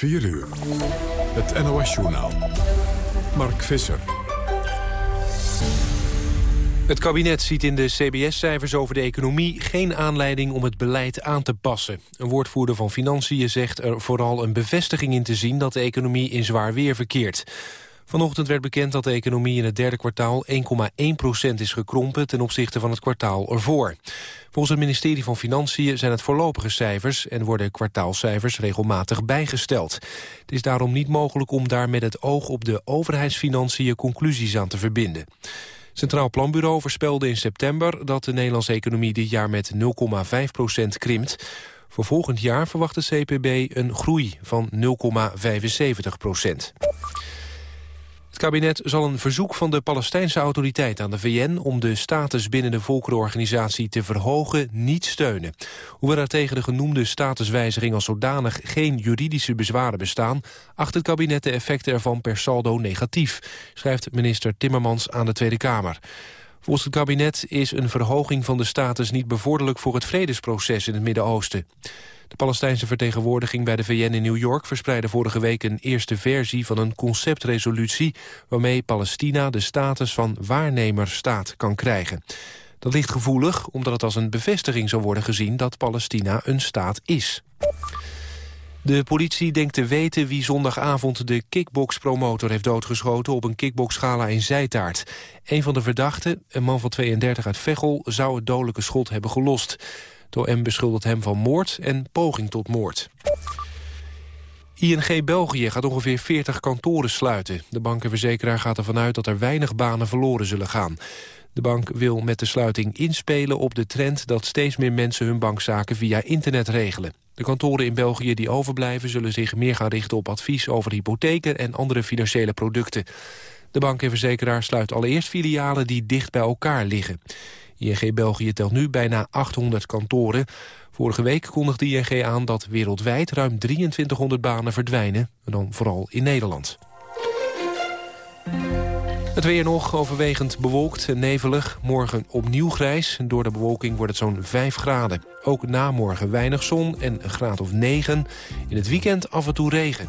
4 uur. Het NOS-journaal. Mark Visser. Het kabinet ziet in de CBS-cijfers over de economie geen aanleiding om het beleid aan te passen. Een woordvoerder van Financiën zegt er vooral een bevestiging in te zien dat de economie in zwaar weer verkeert. Vanochtend werd bekend dat de economie in het derde kwartaal 1,1% is gekrompen ten opzichte van het kwartaal ervoor. Volgens het ministerie van Financiën zijn het voorlopige cijfers en worden kwartaalcijfers regelmatig bijgesteld. Het is daarom niet mogelijk om daar met het oog op de overheidsfinanciën conclusies aan te verbinden. Centraal Planbureau voorspelde in september dat de Nederlandse economie dit jaar met 0,5% krimpt. Voor volgend jaar verwacht de CPB een groei van 0,75 het kabinet zal een verzoek van de Palestijnse autoriteit aan de VN... om de status binnen de volkerenorganisatie te verhogen niet steunen. Hoewel er tegen de genoemde statuswijziging als zodanig... geen juridische bezwaren bestaan... acht het kabinet de effecten ervan per saldo negatief... schrijft minister Timmermans aan de Tweede Kamer. Volgens het kabinet is een verhoging van de status niet bevorderlijk voor het vredesproces in het Midden-Oosten. De Palestijnse vertegenwoordiging bij de VN in New York verspreidde vorige week een eerste versie van een conceptresolutie waarmee Palestina de status van waarnemerstaat kan krijgen. Dat ligt gevoelig omdat het als een bevestiging zou worden gezien dat Palestina een staat is. De politie denkt te weten wie zondagavond de kickbox-promotor heeft doodgeschoten op een kickboxgala in Zijtaart. Een van de verdachten, een man van 32 uit Veghel, zou het dodelijke schot hebben gelost. Door M beschuldigt hem van moord en poging tot moord. ING België gaat ongeveer 40 kantoren sluiten. De bankenverzekeraar gaat ervan uit dat er weinig banen verloren zullen gaan. De bank wil met de sluiting inspelen op de trend dat steeds meer mensen hun bankzaken via internet regelen. De kantoren in België die overblijven zullen zich meer gaan richten op advies over hypotheken en andere financiële producten. De bank en verzekeraar sluit allereerst filialen die dicht bij elkaar liggen. ING België telt nu bijna 800 kantoren. Vorige week kondigde ING aan dat wereldwijd ruim 2300 banen verdwijnen. En dan vooral in Nederland. Het weer nog overwegend bewolkt en nevelig. Morgen opnieuw grijs. Door de bewolking wordt het zo'n 5 graden. Ook na morgen weinig zon en een graad of 9. In het weekend af en toe regen.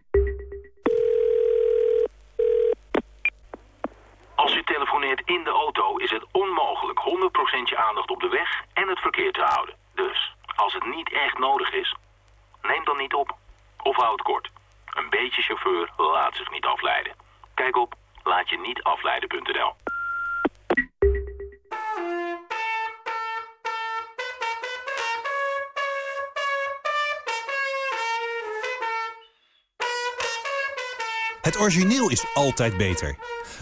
Als u telefoneert in de auto is het onmogelijk 100% je aandacht op de weg en het verkeer te houden. Dus, als het niet echt nodig is, neem dan niet op. Of houd kort. Een beetje chauffeur laat zich niet afleiden. Kijk op laatje-niet-afleiden.nl. Het origineel is altijd beter.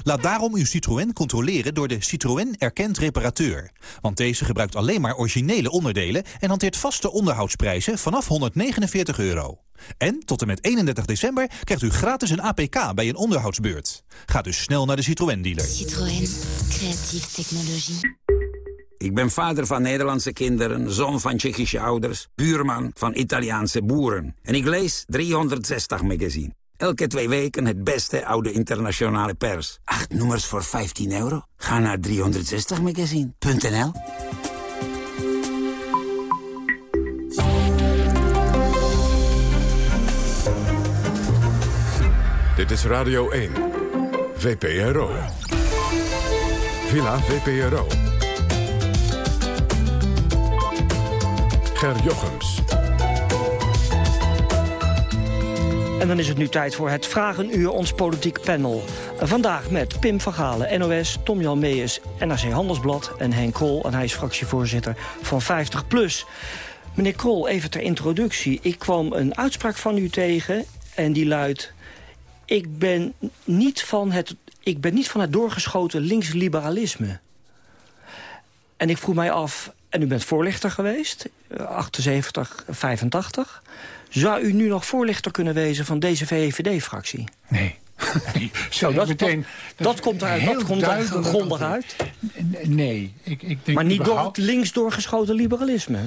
Laat daarom uw Citroën controleren door de Citroën Erkend Reparateur. Want deze gebruikt alleen maar originele onderdelen... en hanteert vaste onderhoudsprijzen vanaf 149 euro. En tot en met 31 december krijgt u gratis een APK bij een onderhoudsbeurt. Ga dus snel naar de Citroën-dealer. Citroën. Creatieve technologie. Ik ben vader van Nederlandse kinderen, zoon van Tsjechische ouders... buurman van Italiaanse boeren. En ik lees 360 magazine. Elke twee weken het beste oude internationale pers. Acht nummers voor 15 euro? Ga naar 360magazine.nl Dit is Radio 1. VPRO. Villa VPRO. Ger Jochems. En dan is het nu tijd voor het Vragenuur, ons politiek panel. Vandaag met Pim van Galen, NOS, Tom-Jan Meijers, NRC Handelsblad... en Henk Krol, en hij is fractievoorzitter van 50PLUS. Meneer Krol, even ter introductie. Ik kwam een uitspraak van u tegen en die luidt... Ik ben niet van het, ik ben niet van het doorgeschoten linksliberalisme. En ik vroeg mij af, en u bent voorlichter geweest, 78, 85... Zou u nu nog voorlichter kunnen wezen van deze VVD-fractie? Nee. nee. Zo, dat, meteen, dat, dat, komt eruit, dat komt er grondig uit? Nee. Ik, ik denk maar niet door het links doorgeschoten liberalisme?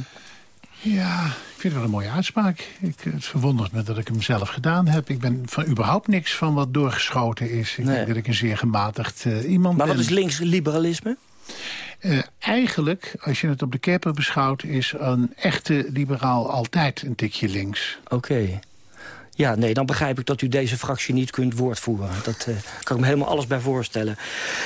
Ja, ik vind het wel een mooie uitspraak. Ik, het verwondert me dat ik hem zelf gedaan heb. Ik ben van überhaupt niks van wat doorgeschoten is. Ik denk dat ik een zeer gematigd uh, iemand maar ben. Maar wat is links liberalisme? Uh, eigenlijk, als je het op de keper beschouwt... is een echte liberaal altijd een tikje links. Oké. Ja, nee, dan begrijp ik dat u deze fractie niet kunt woordvoeren. Dat uh, kan ik me helemaal alles bij voorstellen.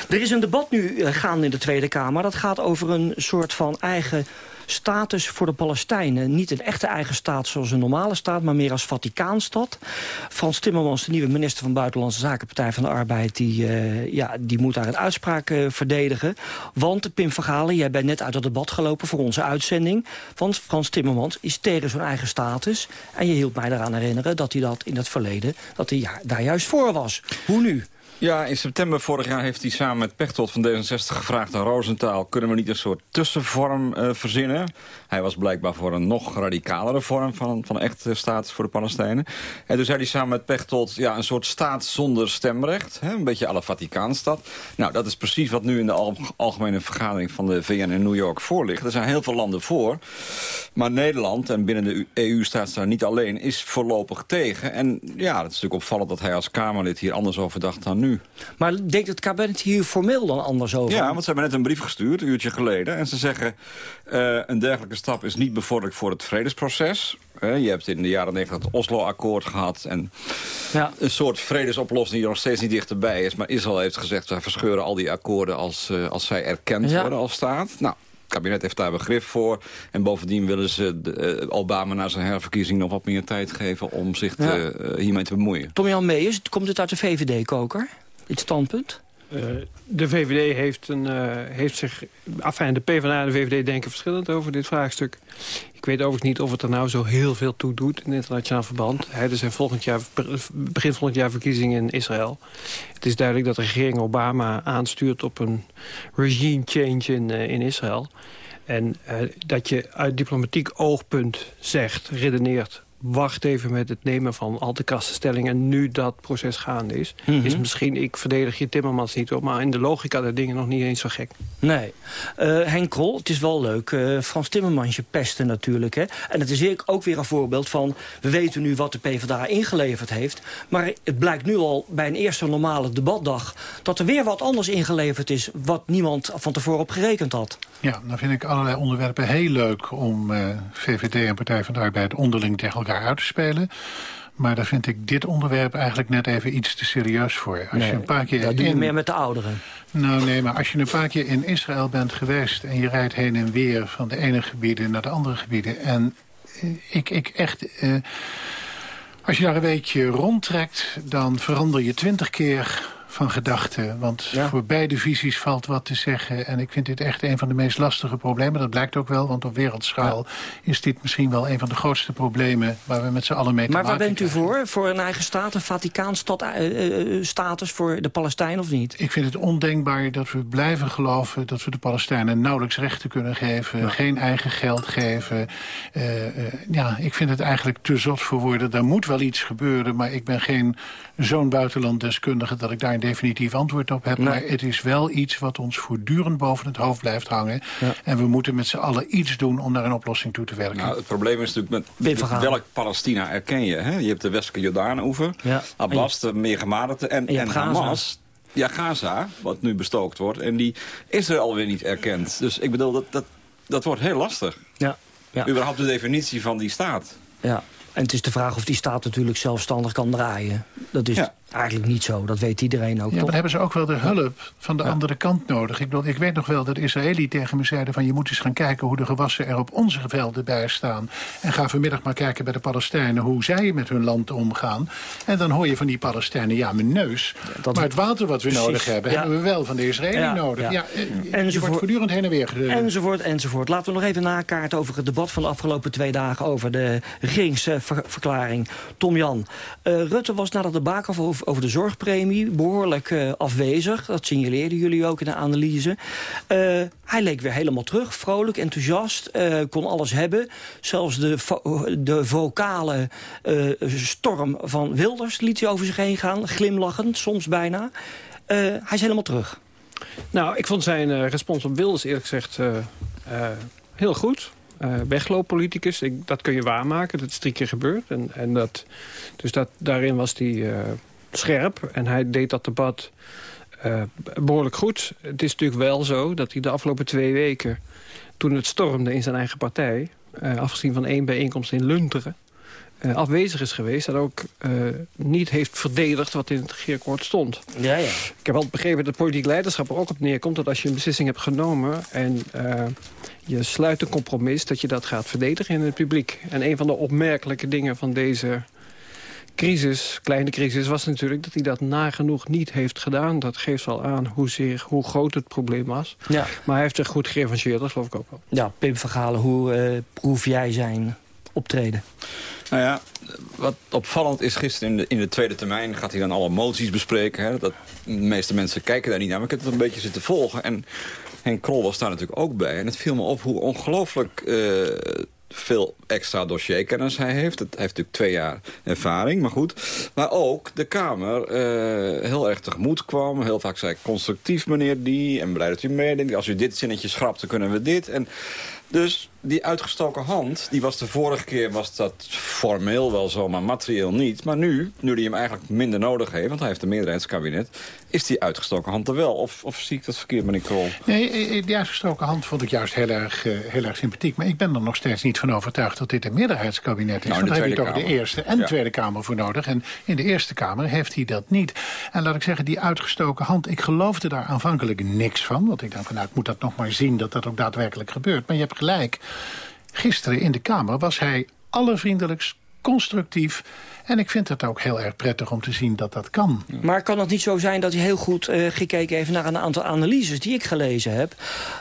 Er is een debat nu uh, gaande in de Tweede Kamer. Dat gaat over een soort van eigen status voor de Palestijnen. Niet een echte eigen staat zoals een normale staat, maar meer als Vaticaanstad. Frans Timmermans, de nieuwe minister van Buitenlandse Zaken, Partij van de Arbeid, die, uh, ja, die moet daar een uitspraak uh, verdedigen. Want, Pim Vergalen, jij bent net uit het debat gelopen voor onze uitzending. Want Frans Timmermans is tegen zo'n eigen status. En je hield mij eraan herinneren dat hij dat in het verleden, dat hij daar juist voor was. Hoe nu? Ja, in september vorig jaar heeft hij samen met Pechtold van D66 gevraagd aan Roosentaal... kunnen we niet een soort tussenvorm uh, verzinnen? Hij was blijkbaar voor een nog radicalere vorm van, van een echte staat voor de Palestijnen. En toen zei hij samen met Pechtold ja, een soort staat zonder stemrecht. Hè, een beetje alle Vaticaanstad. Nou, dat is precies wat nu in de al, algemene vergadering van de VN in New York voor ligt. Er zijn heel veel landen voor. Maar Nederland, en binnen de EU staat ze daar niet alleen, is voorlopig tegen. En ja, het is natuurlijk opvallend dat hij als Kamerlid hier anders over dacht dan nu. Maar denkt het kabinet hier formeel dan anders over? Ja, want ze hebben net een brief gestuurd, een uurtje geleden. En ze zeggen, uh, een dergelijke stap is niet bevorderlijk voor het vredesproces. Uh, je hebt in de jaren 90 het Oslo-akkoord gehad. En ja. een soort vredesoplossing die nog steeds niet dichterbij is. Maar Israël heeft gezegd, wij verscheuren al die akkoorden als, uh, als zij erkend ja. worden als staat. Nou, kabinet heeft daar begrip voor. En bovendien willen ze de, uh, Obama na zijn herverkiezing nog wat meer tijd geven... om zich te, ja. uh, hiermee te bemoeien. Tom-Jan Meijers, komt het uit de VVD-koker, dit standpunt? Uh, de VVD heeft, een, uh, heeft zich... Enfin, de PvdA en de VVD denken verschillend over dit vraagstuk. Ik weet overigens niet of het er nou zo heel veel toe doet in internationaal verband. Er zijn volgend jaar, begin volgend jaar verkiezingen in Israël. Het is duidelijk dat de regering Obama aanstuurt op een regime change in, uh, in Israël. En dat je uit diplomatiek oogpunt zegt, redeneert wacht even met het nemen van al te krasse stellingen... nu dat proces gaande is. Mm -hmm. Is misschien, ik verdedig je Timmermans niet op... maar in de logica der dingen nog niet eens zo gek. Nee. Uh, Henk Krol, het is wel leuk. Uh, Frans Timmermansje pesten natuurlijk. Hè? En het is ook weer een voorbeeld van... we weten nu wat de PvdA ingeleverd heeft... maar het blijkt nu al bij een eerste normale debatdag... dat er weer wat anders ingeleverd is... wat niemand van tevoren op gerekend had. Ja, dan vind ik allerlei onderwerpen heel leuk... om uh, VVD en Partij van de Arbeid onderling tegen elkaar uit te spelen. Maar daar vind ik dit onderwerp eigenlijk net even iets te serieus voor. Als nee, je een paar keer dat doe je meer met de ouderen. Nou nee, maar als je een paar keer in Israël bent geweest... en je rijdt heen en weer van de ene gebieden naar de andere gebieden... en ik, ik echt... Uh, als je daar een weekje rondtrekt, dan verander je twintig keer van gedachten. Want ja. voor beide visies valt wat te zeggen. En ik vind dit echt een van de meest lastige problemen. Dat blijkt ook wel, want op wereldschaal ja. is dit misschien wel een van de grootste problemen... waar we met z'n allen mee te maken Maar waar bent u voor? Voor een eigen staat, een Vaticaanstatus uh, voor de Palestijnen of niet? Ik vind het ondenkbaar dat we blijven geloven... dat we de Palestijnen nauwelijks rechten kunnen geven. Ja. Geen eigen geld geven. Uh, uh, ja, ik vind het eigenlijk te zot voor woorden. Daar moet wel iets gebeuren, maar ik ben geen zo'n buitenlanddeskundige... dat ik daar een definitief antwoord op heb. Nee. Maar het is wel iets wat ons voortdurend boven het hoofd blijft hangen. Ja. En we moeten met z'n allen iets doen om naar een oplossing toe te werken. Nou, het probleem is natuurlijk, met, welk Palestina erken je? Hè? Je hebt de westelijke Jordaan-oever, ja. Abbas, de meer gematigde, en, en, en Hamas... Ja, Gaza, wat nu bestookt wordt. En die Israël weer niet erkend. Dus ik bedoel, dat, dat, dat wordt heel lastig. Ja. ja. Überhaupt de definitie van die staat. Ja. En het is de vraag of die staat natuurlijk zelfstandig kan draaien. Dat is ja. Eigenlijk niet zo, dat weet iedereen ook, Ja, toch? maar hebben ze ook wel de hulp van de andere kant nodig. Ik, bedoel, ik weet nog wel dat Israëli tegen me zeiden... van je moet eens gaan kijken hoe de gewassen er op onze velden bij staan. En ga vanmiddag maar kijken bij de Palestijnen... hoe zij met hun land omgaan. En dan hoor je van die Palestijnen, ja, mijn neus. maar het water wat we Precies, nodig hebben... ja. hebben we wel van de Israëli nodig. ja. Ja. eh, je Enzovoort. wordt voortdurend heen en weer... Enzovoort, enzovoort. Laten we nog even nakaarten over het debat van de afgelopen twee dagen... over de regeringsverklaring. Tom Jan, eh, Rutte was na dat debakel over, de zorgpremie... behoorlijk eh, afwezig. Dat signaleerden jullie ook in de analyse. Eh, hij leek weer helemaal terug, vrolijk, enthousiast. eh, kon alles hebben. Zelfs de, de vocale storm van Wilders liet hij over zich heen gaan. Glimlachend, soms bijna. Hij is helemaal terug. Nou, ik vond zijn respons op Wilders eerlijk gezegd heel goed. Eh weglooppoliticus, dat kun je waarmaken. Dat is drie keer gebeurd. En, en dat, dus dat, daarin was hij scherp. En hij deed dat debat eh, behoorlijk goed. Het is natuurlijk wel zo dat hij de afgelopen twee weken... toen het stormde in zijn eigen partij... eh, afgezien van één bijeenkomst in Lunteren... eh, afwezig is geweest en ook niet heeft verdedigd wat in het regeerakkoord stond. Ja, ja. Ik heb altijd begrepen dat politiek leiderschap er ook op neerkomt... dat als je een beslissing hebt genomen en je sluit een compromis... dat je dat gaat verdedigen in het publiek. En een van de opmerkelijke dingen van deze crisis, kleine crisis... was natuurlijk dat hij dat nagenoeg niet heeft gedaan. Dat geeft al aan hoezeer, hoe groot het probleem was. Ja. Maar hij heeft zich goed gerevancheerd, dat geloof ik ook wel. Ja, Pim Vergalen, hoe eh, proef jij zijn optreden? Nou ja, wat opvallend is gisteren in de, in de tweede termijn... gaat hij dan alle moties bespreken. Hè? Dat, de meeste mensen kijken daar niet naar, maar ik heb het een beetje zitten volgen. En Henk Krol was daar natuurlijk ook bij. En het viel me op hoe ongelooflijk eh, veel extra dossierkennis hij heeft. Het, hij heeft natuurlijk twee jaar ervaring, maar goed. Maar ook de Kamer eh, heel erg tegemoet kwam. Heel vaak zei ik, constructief meneer die. En blij dat u meedenkt. Als u dit zinnetje schrapt, dan kunnen we dit. En dus die uitgestoken hand, die was de vorige keer was dat formeel wel zo, maar materieel niet. Maar nu, nu hij hem eigenlijk minder nodig heeft, want hij heeft een meerderheidskabinet, is die uitgestoken hand er wel. Of, of zie ik dat verkeerd, meneer Krol? Nee, eh, die uitgestoken hand vond ik juist heel erg, eh, heel erg sympathiek. Maar ik ben er nog steeds niet van overtuigd dat dit een meerderheidskabinet is. Nou, Want daar heb je toch de. Eerste en Ja. Tweede Kamer voor nodig. En in de Eerste Kamer heeft hij dat niet. En laat ik zeggen, die uitgestoken hand, ik geloofde daar aanvankelijk niks van. Want ik dacht van, nou, ik moet dat nog maar zien dat dat ook daadwerkelijk gebeurt. Maar je hebt gelijk. Gisteren in de Kamer was hij allervriendelijkst, constructief. En ik vind het ook heel erg prettig om te zien dat dat kan. Maar kan het niet zo zijn dat hij heel goed eh, gekeken heeft naar een aantal analyses die ik gelezen heb?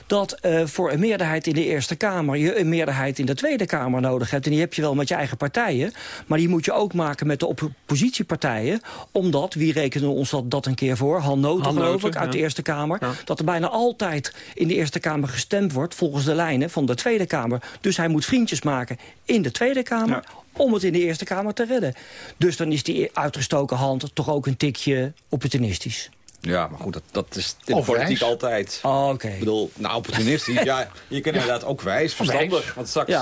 Dat eh, voor een meerderheid in de Eerste Kamer je een meerderheid in de Tweede Kamer nodig hebt. En die heb je wel met je eigen partijen. Maar die moet je ook maken met de oppositiepartijen. Omdat, wie rekenen ons dat, dat een keer voor? Han Noten, geloof ik, uit de. Eerste Kamer. Dat er bijna altijd in de Eerste Kamer gestemd wordt volgens de lijnen van de Tweede Kamer. Dus hij moet vriendjes maken in de Tweede Kamer om het in de Eerste Kamer te redden. Dus dan is die uitgestoken hand toch ook een tikje opportunistisch. Ja, maar goed, dat, dat is in de Of politiek wijs. altijd. Oh, oké. Ik bedoel, nou, opportunistisch. ja, je kunt inderdaad ook wijs, verstandig. Want straks...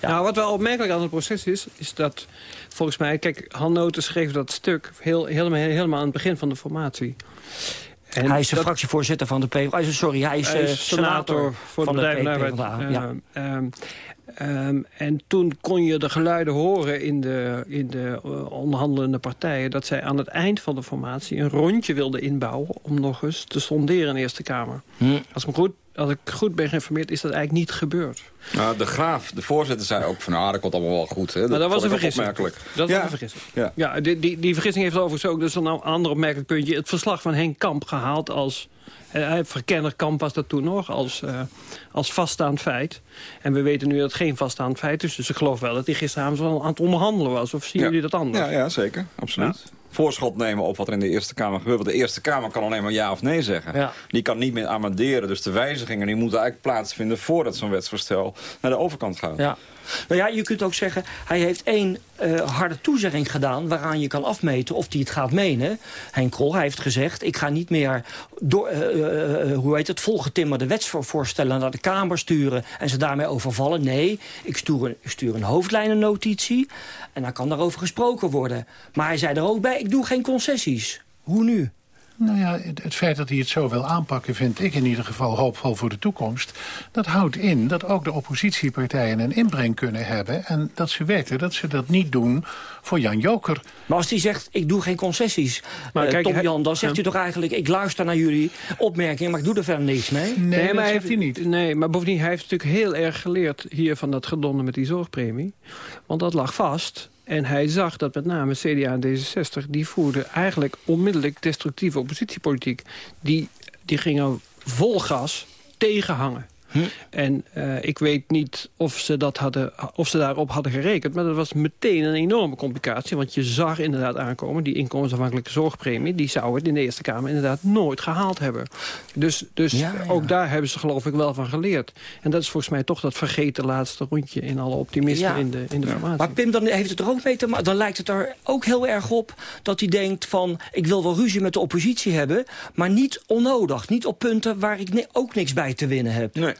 Nou, wat wel opmerkelijk aan het proces is, is dat volgens mij... Kijk, Han Noten schreef dat stuk heel, helemaal, helemaal aan het begin van de formatie. En hij is de dat- fractievoorzitter van de PvdA. Sorry, hij is, Hij eh, is senator voor de van de. PvdA. Ja. Ehm, ehm, ehm, en toen kon je de geluiden horen in de, in de eh, onderhandelende partijen... dat zij aan het eind van de formatie een rondje wilden inbouwen... om nog eens te sonderen in de Eerste Kamer. Hm. Als, ik me goed, als ik goed ben geïnformeerd, is dat eigenlijk niet gebeurd. Nou, de graaf, de voorzitter, zei ook van... nou, dat komt allemaal wel goed. Hè. Maar dat was een vergissing. opmerkelijk. Dat ja. was een vergissing. Ja. Ja, die, die, die vergissing heeft overigens ook, dus een ander opmerkelijk puntje... het verslag van Henk Kamp gehaald als... eh, verkenner Kamp was dat toen nog, als, eh, als vaststaand feit. En we weten nu dat het geen vaststaand feit is. Dus ik geloof wel dat hij gisteravond wel aan het onderhandelen was. Of zien Ja. jullie dat anders? Ja, ja zeker. Absoluut. Voorschot nemen op wat er in de Eerste Kamer gebeurt. Want de Eerste Kamer kan alleen maar ja of nee zeggen. Ja. Die kan niet meer amenderen. Dus de wijzigingen die moeten eigenlijk plaatsvinden... voordat zo'n wetsvoorstel naar de overkant gaat. Ja. Nou ja, je kunt ook zeggen, hij heeft één eh, harde toezegging gedaan... waaraan je kan afmeten of hij het gaat menen. Henk Krol hij heeft gezegd, ik ga niet meer door, eh, eh, hoe heet het, volgetimmerde wetsvoorstellen naar de Kamer sturen... en ze daarmee overvallen. Nee, ik stuur een, ik stuur een hoofdlijnennotitie en dan kan daarover gesproken worden. Maar hij zei er ook bij, ik doe geen concessies. Hoe nu? Nou ja, het, het, feit dat hij het zo wil aanpakken... vind ik in ieder geval hoopvol voor de toekomst. Dat houdt in dat ook de oppositiepartijen een inbreng kunnen hebben... en dat ze weten dat ze dat niet doen voor Jan Joker. Maar als hij zegt, ik doe geen concessies, maar kijk, Tom Jan... dan zegt hij toch eigenlijk, ik luister naar jullie opmerkingen... maar ik doe er verder niks mee? Nee, nee maar hij niet. Nee, maar bovendien, hij heeft natuurlijk heel erg geleerd... hier van dat gedonde met die zorgpremie. Want dat lag vast... En hij zag dat met name CDA en D66... die voerden eigenlijk onmiddellijk destructieve oppositiepolitiek. Die, die gingen vol gas tegenhangen. Hm. En uh, ik weet niet of ze, dat hadden, of ze daarop hadden gerekend... maar dat was meteen een enorme complicatie. Want je zag inderdaad aankomen... die inkomensafhankelijke zorgpremie... die zou het in de Eerste Kamer inderdaad nooit gehaald hebben. Dus, dus ja, ja. ook daar hebben ze geloof ik wel van geleerd. En dat is volgens mij toch dat vergeten laatste rondje... in alle optimisme ja. in de, in de formatie. Maar Pim, dan heeft het er ook mee te maken... dan lijkt het er ook heel erg op dat hij denkt van... ik wil wel ruzie met de oppositie hebben... maar niet onnodig. Niet op punten waar ik ook niks bij te winnen heb. Nee.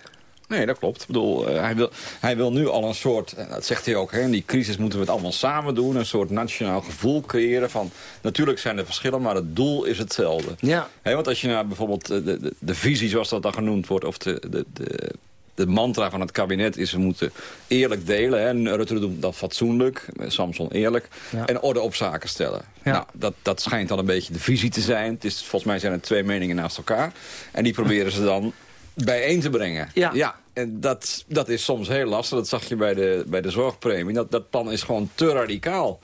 Nee, dat klopt. Ik bedoel, uh, hij, wil, hij wil nu al een soort, dat zegt hij ook, hè, in die crisis moeten we het allemaal samen doen. Een soort nationaal gevoel creëren van, natuurlijk zijn er verschillen, maar het doel is hetzelfde. Ja. Hè, want als je naar bijvoorbeeld de, de, de, visie, zoals dat dan genoemd wordt, of de, de, de de mantra van het kabinet is... we moeten eerlijk delen. Hè. Rutte doet dat fatsoenlijk, Samson eerlijk. Ja. En orde op zaken stellen. Ja. Nou, dat, dat schijnt dan een beetje de visie te zijn. Het is, volgens mij zijn er twee meningen naast elkaar. En die proberen ze dan bijeen te brengen. Ja. ja. En dat, dat is soms heel lastig. Dat zag je bij de, bij de zorgpremie. Dat, dat plan is gewoon te radicaal.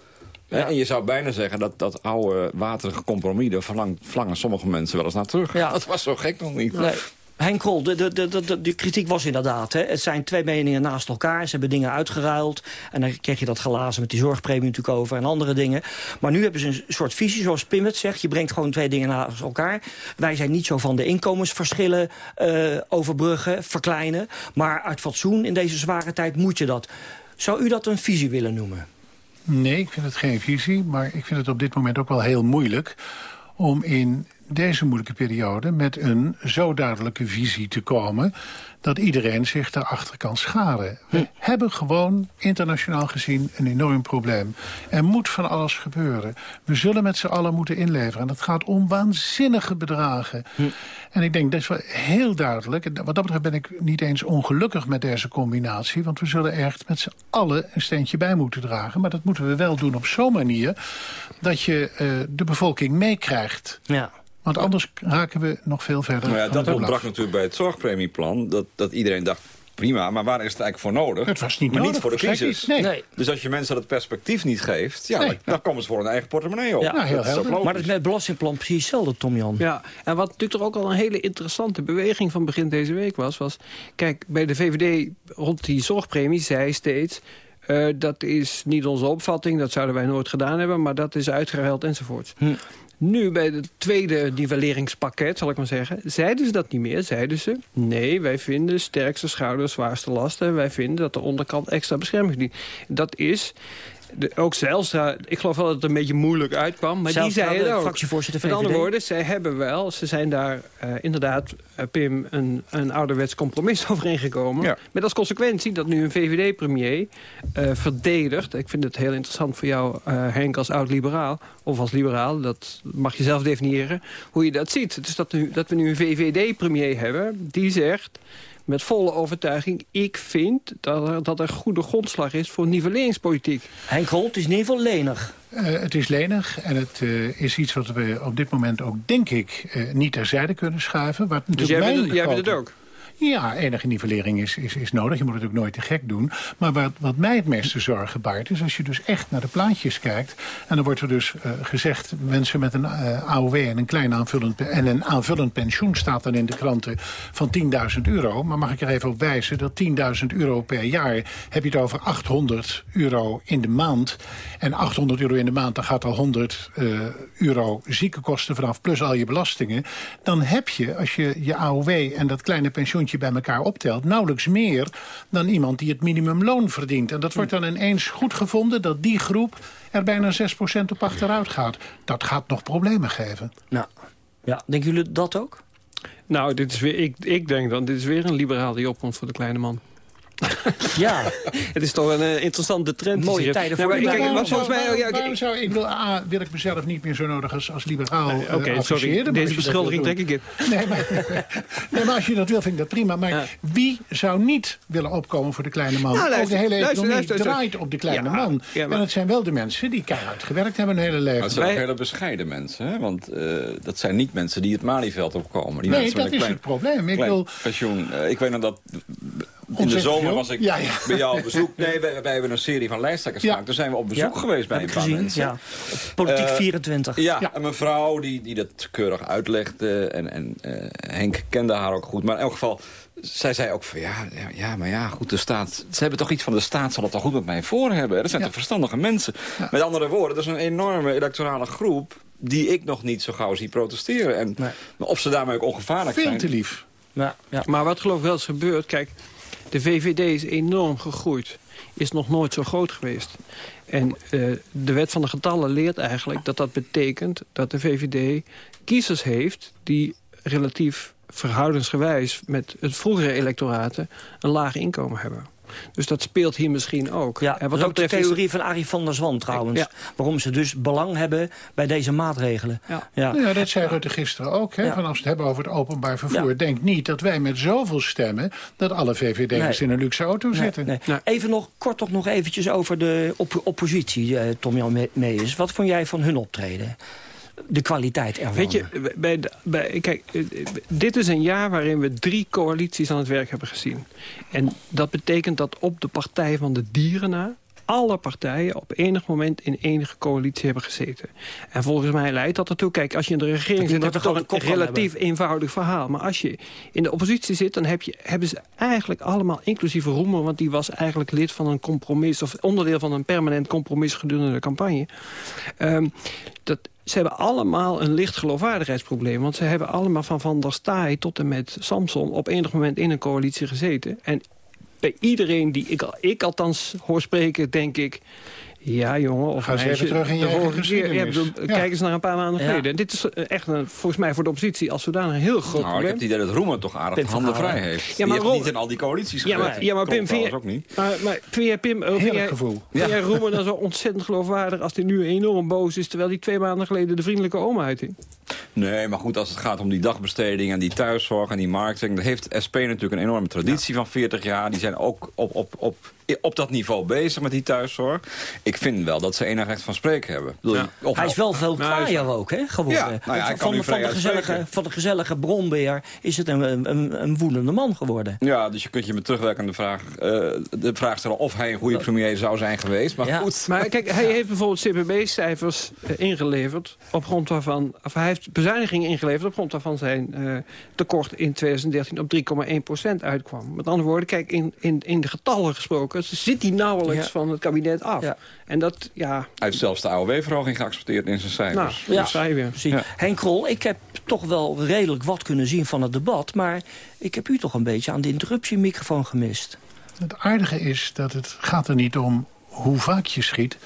Ja. En je zou bijna zeggen dat dat oude waterige compromis... daar verlangen sommige mensen wel eens naar terug. Ja. Dat was zo gek nog niet. Nee. Henk Krol, de, de, de, de, kritiek was inderdaad... Hè, het zijn twee meningen naast elkaar. Ze hebben dingen uitgeruild. En dan kreeg je dat glazen met die zorgpremie natuurlijk over... en andere dingen. Maar nu hebben ze een soort visie, zoals Pim het zegt. Je brengt gewoon twee dingen naast elkaar. Wij zijn niet zo van de inkomensverschillen uh, overbruggen, verkleinen. Maar uit fatsoen in deze zware tijd moet je dat. Zou u dat een visie willen noemen? Nee, ik vind het geen visie. Maar ik vind het op dit moment ook wel heel moeilijk... om in deze moeilijke periode met een zo duidelijke visie te komen... dat iedereen zich daarachter kan scharen. We hm. hebben gewoon internationaal gezien een enorm probleem. Er moet van alles gebeuren. We zullen met z'n allen moeten inleveren. En dat gaat om waanzinnige bedragen. Hm. En ik denk, dat is wel heel duidelijk. Wat dat betreft ben ik niet eens ongelukkig met deze combinatie. Want we zullen echt met z'n allen een steentje bij moeten dragen. Maar dat moeten we wel doen op zo'n manier... dat je uh, de bevolking meekrijgt. Ja. Want anders raken we nog veel verder. Nou ja, dat ontbrak natuurlijk bij het zorgpremieplan. Dat, dat iedereen dacht, prima, maar waar is het eigenlijk voor nodig? Het was niet maar nodig. niet voor de crisis. Nee. nee. Dus als je mensen dat perspectief niet geeft, ja, nee. dan, komen ze voor hun eigen portemonnee op. Ja, ja heel helder. Maar het is met het belastingplan precies hetzelfde, Tom Jan. Ja, en wat natuurlijk toch ook al een hele interessante beweging van begin deze week was, was, kijk, bij de VVD rond die zorgpremie zei steeds, uh, dat is niet onze opvatting, dat zouden wij nooit gedaan hebben, maar dat is uitgeruild enzovoort. Hm. Nu, bij het tweede nivelleringspakket, zal ik maar zeggen... zeiden ze dat niet meer. Zeiden ze, nee, wij vinden sterkste schouders, zwaarste lasten... wij vinden dat de onderkant extra bescherming verdient. Dat is de, ook Zijlstra, ik geloof wel dat het een beetje moeilijk uitkwam. Maar die zei het ook. Fractievoorzitter Met andere woorden, zij hebben wel, ze zijn daar uh, inderdaad, uh, Pim, een, een ouderwets compromis over ingekomen. Ja. Met als consequentie dat nu een VVD-premier uh, verdedigt. Ik vind het heel interessant voor jou, Henk, als oud-liberaal. Of als liberaal, dat mag je zelf definiëren. Hoe je dat ziet. Dus dat, nu, dat we nu een VVD-premier hebben die zegt met volle overtuiging... ik vind dat er, dat er goede grondslag is voor nivelleringspolitiek. Henk Holt is in ieder geval lenig. Uh, het is lenig en het uh, is iets wat we op dit moment ook, denk ik, uh, niet terzijde kunnen schuiven. Wat dus jij vindt, jij vindt het ook? Ja, enige nivellering is, is, is nodig. Je moet het ook nooit te gek doen. Maar wat, wat mij het meeste zorgen baart... is als je dus echt naar de plaatjes kijkt... en dan wordt er dus uh, gezegd... mensen met een uh, AOW en een klein aanvullend, en een aanvullend pensioen... staat dan in de kranten van 10.000 euro. Maar mag ik er even op wijzen dat 10.000 euro per jaar... heb je het over 800 euro in de maand. En 800 euro in de maand, dan gaat al 100 uh, euro ziekenkosten vanaf... plus al je belastingen. Dan heb je, als je je AOW en dat kleine pensioen je bij elkaar optelt... nauwelijks meer dan iemand die het minimumloon verdient. En dat wordt dan ineens goed gevonden dat die groep er bijna 6% op achteruit gaat. Dat gaat nog problemen geven. Nou, ja, denken jullie dat ook? Nou, dit is weer, ik, ik denk dan, dit is weer een liberaal die opkomt voor de kleine man. Ja. het is toch een uh, interessante trend. Mooie tijden voor nou, de kijk, maar volgens mij... Ja, waarom zou, ik wil, A, wil ik mezelf niet meer zo nodig als, als liberaal Oké, okay, sorry. Deze beschuldiging trek ik in. Nee maar, nee, maar als je dat wil, vind ik dat prima. Maar ja. wie zou niet willen opkomen voor de kleine man? Nou, luister, Ook de hele luister, economie luister, draait op de kleine ja, man. Ja, maar, en het zijn wel de mensen die keihard gewerkt hebben hun hele leven. Maar het zijn ook hele bescheiden mensen. Hè? Want uh, dat zijn niet mensen die het Malieveld opkomen. Die nee, dat is klein, het probleem. Ik wil... pensioen. Uh, ik weet nog dat in de zomer was ik ja, ja. bij jou op bezoek. Nee, wij, wij, hebben een serie van lijsttrekkers gemaakt. Toen zijn we op bezoek ja, geweest bij heb een paar gezien, mensen. Ja. Politiek uh, 24. Ja, een mevrouw die, die dat keurig uitlegde. En, en uh, Henk kende haar ook goed. Maar in elk geval, zij zei ook van ja, ja, maar ja, goed, de staat... Ze hebben toch iets van de staat, zal het toch goed met mij voor hebben? Dat zijn toch verstandige mensen? Met andere woorden, dat is een enorme electorale groep... die ik nog niet zo gauw zie protesteren. En nee. of ze daarmee ook ongevaarlijk Veel zijn... te lief. Ja, ja. Maar wat geloof ik wel is gebeurd... Kijk, de VVD is enorm gegroeid. Is nog nooit zo groot geweest. En uh, de wet van de getallen leert eigenlijk dat dat betekent... dat de VVD kiezers heeft die relatief verhoudensgewijs... met het vroegere electoraten een laag inkomen hebben. Dus dat speelt hier misschien ook. Ja, en wat ook de theorie is... van Arie van der Zwan trouwens. Ja. Waarom ze dus belang hebben bij deze maatregelen. Ja, ja. ja dat zei Rutte gisteren ook. Hè, ja. Van als we het hebben over het openbaar vervoer. Denk niet dat wij met zoveel stemmen... dat alle VVD'ers nee. in een luxe auto nee, zitten. Nee. Even nog kort toch nog eventjes over de op oppositie, uh, Tom Jan Meijers. Wat vond jij van hun optreden? De kwaliteit ervan. Weet je, bij, bij, kijk, dit is een jaar waarin we drie coalities aan het werk hebben gezien. En dat betekent dat op de Partij van de Dieren na alle partijen op enig moment in enige coalitie hebben gezeten. En volgens mij leidt dat ertoe. Kijk, als je in de regering zit, heb je toch een relatief eenvoudig verhaal. Maar als je in de oppositie zit, dan heb je, hebben ze eigenlijk allemaal, inclusief Roemer... want die was eigenlijk lid van een compromis... of onderdeel van een permanent compromis gedurende de campagne... Um, dat, ze hebben allemaal een licht geloofwaardigheidsprobleem. Want ze hebben allemaal van Van der Staaij tot en met Samson... op enig moment in een coalitie gezeten. En bij iedereen die ik, ik althans hoor spreken, denk ik... Ja, jongen. Of Ga eens even terug in je eigen keer, ja, bedoel, ja. Kijk eens naar een paar maanden geleden. En dit is echt een, volgens mij voor de oppositie als zodanig een heel groot nou, probleem. Ik heb het idee dat Roemer toch aardig Pim handen vrij heeft. Ja, maar Die heeft niet in al die coalities ja, maar, ja, maar Pim, vind ook niet. Maar, maar vind jij Pim, vind jij, gevoel. Vind jij Roemer dan zo ontzettend geloofwaardig als hij nu enorm boos is... terwijl hij twee maanden geleden de vriendelijke oom uiting? Nee, maar goed, als het gaat om die dagbesteding en die thuiszorg en die marketing... dan heeft SP natuurlijk een enorme traditie van 40 jaar. Die zijn ook op, op, op, op dat niveau bezig met die thuiszorg. Ik vind wel dat ze enig recht van spreken hebben. Ja. Of, hij is wel veel kraaier nou, ook, hè, geworden. Ja, nou ja, van, van, van, de gezellige, van de gezellige bronbeer is het een, een, een woedende man geworden. Ja, dus je kunt je met terugwerkende vraag, uh, de vraag stellen... of hij een goede premier zou zijn geweest, maar ja. goed. Maar kijk, hij heeft bijvoorbeeld CPB-cijfers uh, ingeleverd... op grond waarvan, of hij heeft bezuinigingen ingeleverd... op grond waarvan zijn uh, tekort in 2013 op 3,1% uitkwam. Met andere woorden, kijk, in, in, in de getallen gesproken... zit hij nauwelijks ja. van het kabinet af. Ja. En dat, ja... Hij heeft zelfs de AOW-verhoging geaccepteerd in zijn cijfers. Nou, ja, dus, zei weer. Ja. Henk Krol, ik heb toch wel redelijk wat kunnen zien van het debat... maar ik heb u toch een beetje aan de interruptiemicrofoon gemist. Het aardige is dat het gaat er niet om hoe vaak je schiet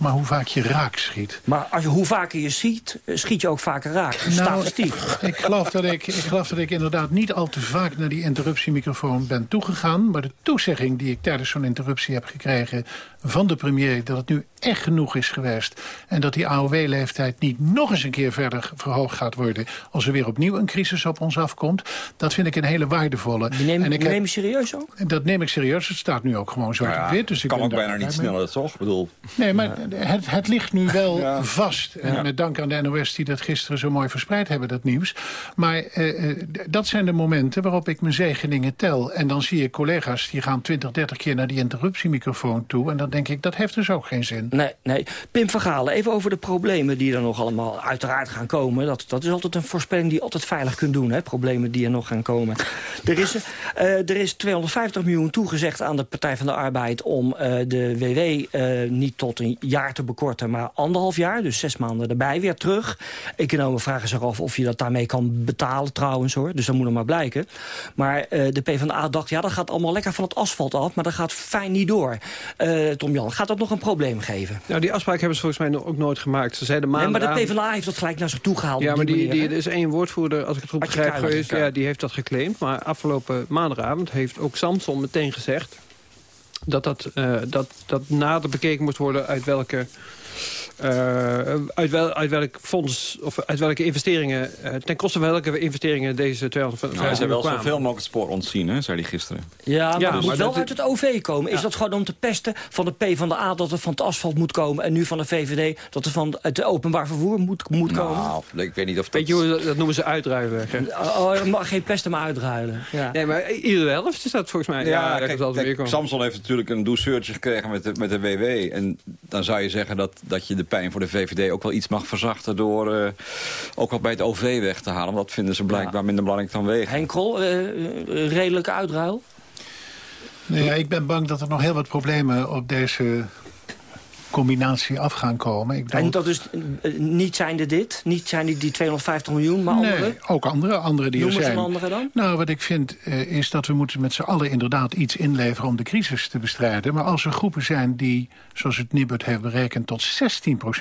maar hoe vaak je raak schiet. Maar als je, hoe vaker je schiet, schiet je ook vaker raak. Nou, Statistiek. Ik geloof, dat ik, ik geloof dat ik inderdaad niet al te vaak naar die interruptiemicrofoon ben toegegaan. Maar de toezegging die ik tijdens zo'n interruptie heb gekregen van de premier... dat het nu echt genoeg is geweest. En dat die AOW-leeftijd niet nog eens een keer verder verhoogd gaat worden... als er weer opnieuw een crisis op ons afkomt. Dat vind ik een hele waardevolle. Die neem, en ik neem je serieus ook? Dat neem ik serieus. Het staat nu ook gewoon zwart nou ja, op wit. Dus ik kan ook bijna niet sneller, toch? Ik bedoel... Nee, maar het, het ligt nu wel ja. vast. En ja. met dank aan de NOS die dat gisteren zo mooi verspreid hebben, dat nieuws. Maar uh, dat zijn de momenten waarop ik mijn zegeningen tel. En dan zie ik collega's die gaan 20, 30 keer naar die interruptiemicrofoon toe. En dan denk ik, dat heeft dus ook geen zin. Nee, nee. Pim Vergalen, even over de problemen die er nog allemaal uiteraard gaan komen. Dat, dat is altijd een voorspelling die je altijd veilig kunt doen. Hè? Problemen die er nog gaan komen. er, is, uh, er is 250 miljoen toegezegd aan de Partij van de Arbeid... om uh, de WW uh, niet tot een jaar te bekorten, maar anderhalf jaar. Dus zes maanden erbij, weer terug. Economen vragen zich af of je dat daarmee kan betalen trouwens. hoor. Dus dat moet er maar blijken. Maar de PvdA dacht, ja, dat gaat allemaal lekker van het asfalt af... maar dat gaat fijn niet door. Tom Jan, gaat dat nog een probleem geven? Nou, die afspraak hebben ze volgens mij ook nooit gemaakt. Ze zeiden nee, maar de PvdA heeft dat gelijk naar zich toe gehaald. Ja, maar die, manier, die, er is één woordvoerder, als ik het goed begrijp, geweest. Ja, die heeft dat geclaimd. Maar afgelopen maandagavond heeft ook Samson meteen gezegd... dat, dat, uh, dat, dat nader bekeken moet worden uit welke uit, wel, uit welk fonds of uit welke investeringen, uh, ten koste van welke investeringen deze 250 nou, Ze hebben wel zoveel mogelijk het spoor ontzien, hè, zei hij gisteren. Ja, maar ja, het moet wel uit het OV komen. Is dat gewoon om te pesten van de P van de A dat het van het asfalt moet komen... en nu van de VVD dat het van het openbaar vervoer moet, moet nou, komen? ik weet niet of dat... Weet je hoe dat, dat noemen ze uitruilen? Oh, mag geen pesten, maar uitruilen. Ja. Nee, maar iedere helft is dat volgens mij. Ja, ja kijk, kijk, Samson heeft natuurlijk een douceurtje gekregen met de, met de WW. En dan zou je zeggen dat, dat je de pijn voor de VVD ook wel iets mag verzachten... door uh, ook wat bij het OV weg te halen. Want dat vinden ze blijkbaar minder belangrijk dan wegen. Henkrol, uh, redelijke uitruil? Nee, ja, ik ben bang dat er nog heel wat problemen op deze combinatie af gaan komen. Ik En dat is uh, niet zijnde dit? Niet zijn die, die 250 miljoen, maar nee, andere? ook andere, andere die Noem er zijn. andere dan? Nou, wat ik vind uh, is dat we moeten met z'n allen inderdaad iets inleveren... om de crisis te bestrijden. Maar als er groepen zijn die, zoals het Nibud heeft berekend... tot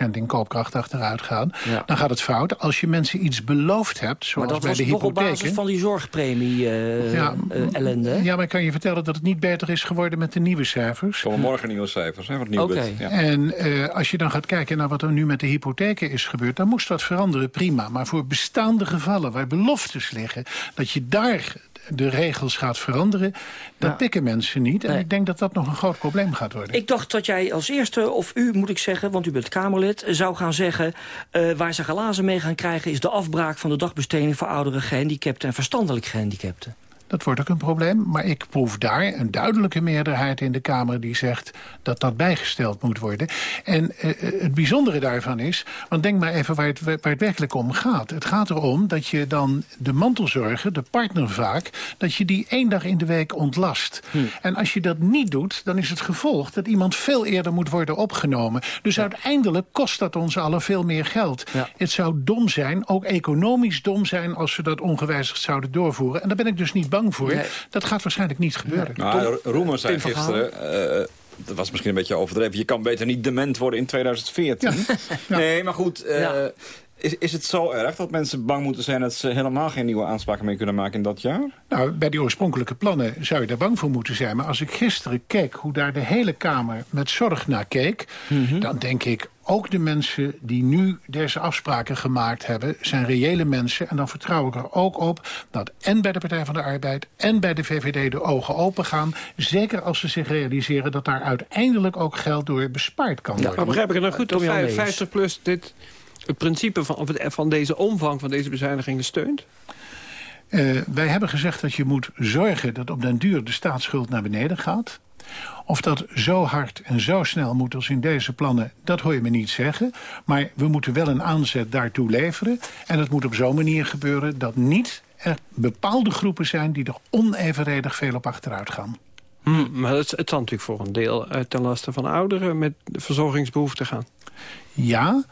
16% in koopkracht achteruit gaan, ja. dan gaat het fout. Als je mensen iets beloofd hebt, zoals maar bij de hypotheken... Maar dat was op basis van die zorgpremie uh, ja, ellende. Ja, maar ik kan je vertellen dat het niet beter is geworden met de nieuwe cijfers. Komen morgen nieuwe cijfers, hè, wat Nibud. Okay. Ja. En als je dan gaat kijken naar wat er nu met de hypotheken is gebeurd... dan moest dat veranderen, prima. Maar voor bestaande gevallen waar beloftes liggen... dat je daar de regels gaat veranderen, dat ja. pikken mensen niet. En nee. ik denk dat dat nog een groot probleem gaat worden. Ik dacht dat jij als eerste, of u moet ik zeggen, want u bent Kamerlid... zou gaan zeggen, uh, waar ze glazen mee gaan krijgen... is de afbraak van de dagbesteding voor oudere gehandicapten... en verstandelijk gehandicapten. Dat wordt ook een probleem. Maar ik proef daar een duidelijke meerderheid in de Kamer... die zegt dat dat bijgesteld moet worden. En uh, het bijzondere daarvan is... want denk maar even waar het, waar het werkelijk om gaat. Het gaat erom dat je dan de mantelzorger, de partner vaak... dat je die één dag in de week ontlast. Hm. En als je dat niet doet, dan is het gevolg... dat iemand veel eerder moet worden opgenomen. Dus ja. uiteindelijk kost dat ons allen veel meer geld. Ja. Het zou dom zijn, ook economisch dom zijn... als we dat ongewijzigd zouden doorvoeren. En daar ben ik dus niet bang voor. Nee. Dat gaat waarschijnlijk niet gebeuren. Nou, Roemer zei gisteren... Uh, dat was misschien een beetje overdreven. Je kan beter niet dement worden in 2014. Ja. Ja. Nee, maar goed... Uh, ja. Is, is het zo erg dat mensen bang moeten zijn... dat ze helemaal geen nieuwe aanspraken meer kunnen maken in dat jaar? Nou, bij die oorspronkelijke plannen zou je daar bang voor moeten zijn. Maar als ik gisteren keek hoe daar de hele Kamer met zorg naar keek... Mm -hmm. dan denk ik, ook de mensen die nu deze afspraken gemaakt hebben... zijn reële mensen. En dan vertrouw ik er ook op dat en bij de Partij van de Arbeid... en bij de VVD de ogen open gaan. Zeker als ze zich realiseren dat daar uiteindelijk ook geld door bespaard kan worden. Ja, maar begrijp ik het nou goed dat 50 plus dit het principe van, van deze omvang van deze bezuinigingen steunt? Uh, wij hebben gezegd dat je moet zorgen dat op den duur de staatsschuld naar beneden gaat. Of dat zo hard en zo snel moet als in deze plannen, dat hoor je me niet zeggen. Maar we moeten wel een aanzet daartoe leveren. En dat moet op zo'n manier gebeuren dat niet er bepaalde groepen zijn... die er onevenredig veel op achteruit gaan. Hmm, maar het, het zal natuurlijk voor een deel ten laste van ouderen met verzorgingsbehoeften gaan. Ja,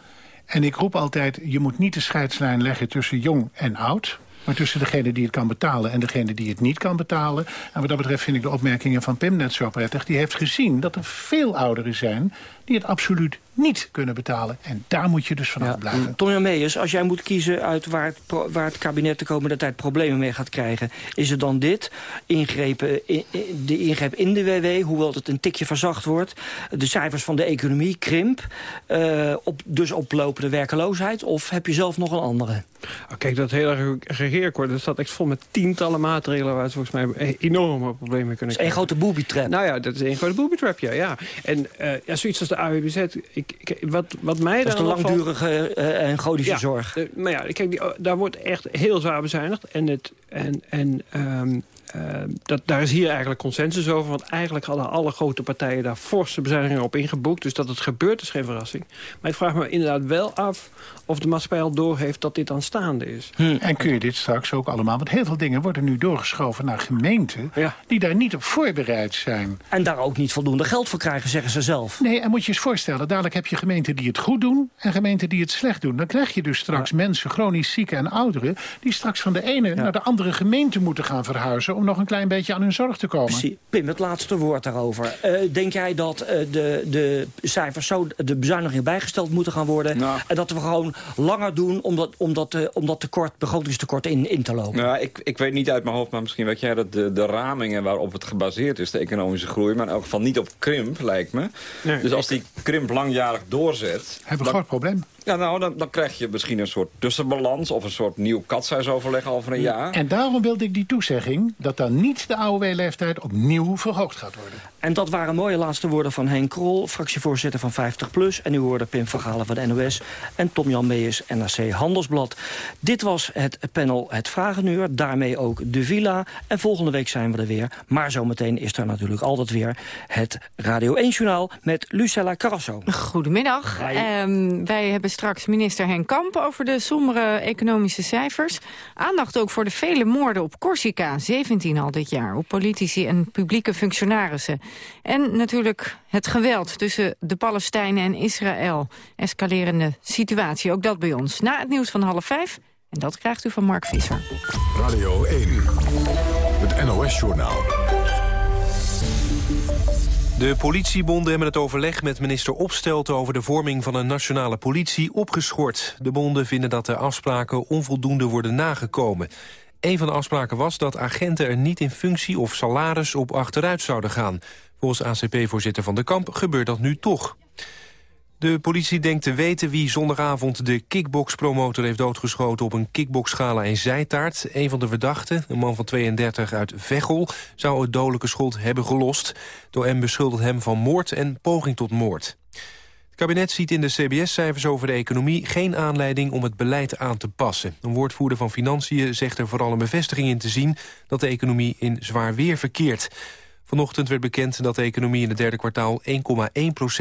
en ik roep altijd, je moet niet de scheidslijn leggen tussen jong en oud... maar tussen degene die het kan betalen en degene die het niet kan betalen. En wat dat betreft vind ik de opmerkingen van Pim net zo prettig. Die heeft gezien dat er veel ouderen zijn die het absoluut niet kunnen betalen. En daar moet je dus vanaf ja. blijven. Tonja Meijers, als jij moet kiezen uit waar het, waar het kabinet de komende tijd problemen mee gaat krijgen... is het dan dit, ingrepen, in, de ingreep in de WW, hoewel het een tikje verzacht wordt... de cijfers van de economie, krimp, uh, op, dus oplopende werkeloosheid... of heb je zelf nog een andere? Oh, kijk, dat hele regeerakkoord dat staat echt vol met tientallen maatregelen... waar het volgens mij enorme problemen kunnen krijgen. Dat is één grote booby trap. Nou ja, dat is één grote booby trap, ja. ja. En uh, ja, zoiets als de AWBZ, ik, ik, wat, wat mij dat is de langdurige uh, en chronische ja, zorg. Uh, maar ja, kijk, die, daar wordt echt heel zwaar bezuinigd. En, het, en, en um, uh, dat, daar is hier eigenlijk consensus over. Want eigenlijk hadden alle grote partijen daar forse bezuinigingen op ingeboekt. Dus dat het gebeurt is geen verrassing. Maar ik vraag me inderdaad wel af of de maatschappij al doorheeft dat dit aanstaande is. Hm. En kun je dit straks ook allemaal... want heel veel dingen worden nu doorgeschoven naar gemeenten... Ja. die daar niet op voorbereid zijn. En daar ook niet voldoende geld voor krijgen, zeggen ze zelf. Nee, en moet je eens voorstellen... dadelijk heb je gemeenten die het goed doen... en gemeenten die het slecht doen. Dan krijg je dus straks ja. mensen, chronisch zieken en ouderen... die straks van de ene ja. naar de andere gemeente moeten gaan verhuizen om nog een klein beetje aan hun zorg te komen. Precies. Pim, het laatste woord daarover. Uh, denk jij dat uh, de, de cijfers zo, de bezuinigingen bijgesteld moeten gaan worden... Nou. en dat we gewoon langer doen om dat, om dat, uh, om dat tekort, begrotingstekort in, in te lopen? Nou, ik, ik weet niet uit mijn hoofd, maar misschien weet jij dat de, de ramingen waarop het gebaseerd is... de economische groei, maar in elk geval niet op krimp, lijkt me. Nee, dus als die krimp langjarig doorzet... Hebben we een groot probleem. Ja, nou, dan, dan krijg je misschien een soort tussenbalans... of een soort nieuw katshuisoverleg over een jaar. En daarom wilde ik die toezegging... dat dan niet de AOW-leeftijd opnieuw verhoogd gaat worden. En dat waren mooie laatste woorden van Henk Krol... fractievoorzitter van 50PLUS. En u hoorde Pim Vergalen van de NOS... en Tom-Jan Meijers, NAC Handelsblad. Dit was het panel Het Vragenuur. Daarmee ook de Villa. En volgende week zijn we er weer. Maar zometeen is er natuurlijk altijd weer... het Radio 1-journaal met Lucella Carrasso. Goedemiddag. Um, wij hebben straks minister Henk Kamp over de sombere economische cijfers. Aandacht ook voor de vele moorden op Corsica, 17 al dit jaar... op politici en publieke functionarissen. En natuurlijk het geweld tussen de Palestijnen en Israël. Escalerende situatie, ook dat bij ons. Na het nieuws van half vijf, en dat krijgt u van Mark Visser. Radio 1, het NOS-journaal. De politiebonden hebben het overleg met minister Opstelten... over de vorming van een nationale politie opgeschort. De bonden vinden dat de afspraken onvoldoende worden nagekomen. Een van de afspraken was dat agenten er niet in functie of salaris op achteruit zouden gaan. Volgens ACP-voorzitter Van de Kamp gebeurt dat nu toch. De politie denkt te weten wie zondagavond de kickboxpromotor heeft doodgeschoten op een kickboxgala in Zijtaart. Een van de verdachten, een man van 32 uit Veghel, zou het dodelijke schot hebben gelost. Door M beschuldigt hem van moord en poging tot moord. Kabinet ziet in de CBS-cijfers over de economie geen aanleiding om het beleid aan te passen. Een woordvoerder van Financiën zegt er vooral een bevestiging in te zien dat de economie in zwaar weer verkeert. Vanochtend werd bekend dat de economie in het derde kwartaal 1,1%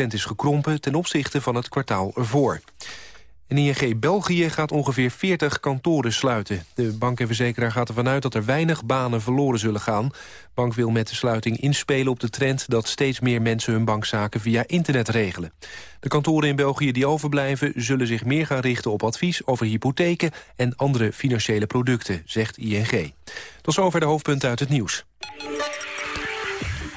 is gekrompen ten opzichte van het kwartaal ervoor. ING België gaat ongeveer 40 kantoren sluiten. De bank en verzekeraar gaat ervan uit dat er weinig banen verloren zullen gaan. De bank wil met de sluiting inspelen op de trend... dat steeds meer mensen hun bankzaken via internet regelen. De kantoren in België die overblijven... zullen zich meer gaan richten op advies over hypotheken... en andere financiële producten, zegt ING. Tot zover de hoofdpunten uit het nieuws.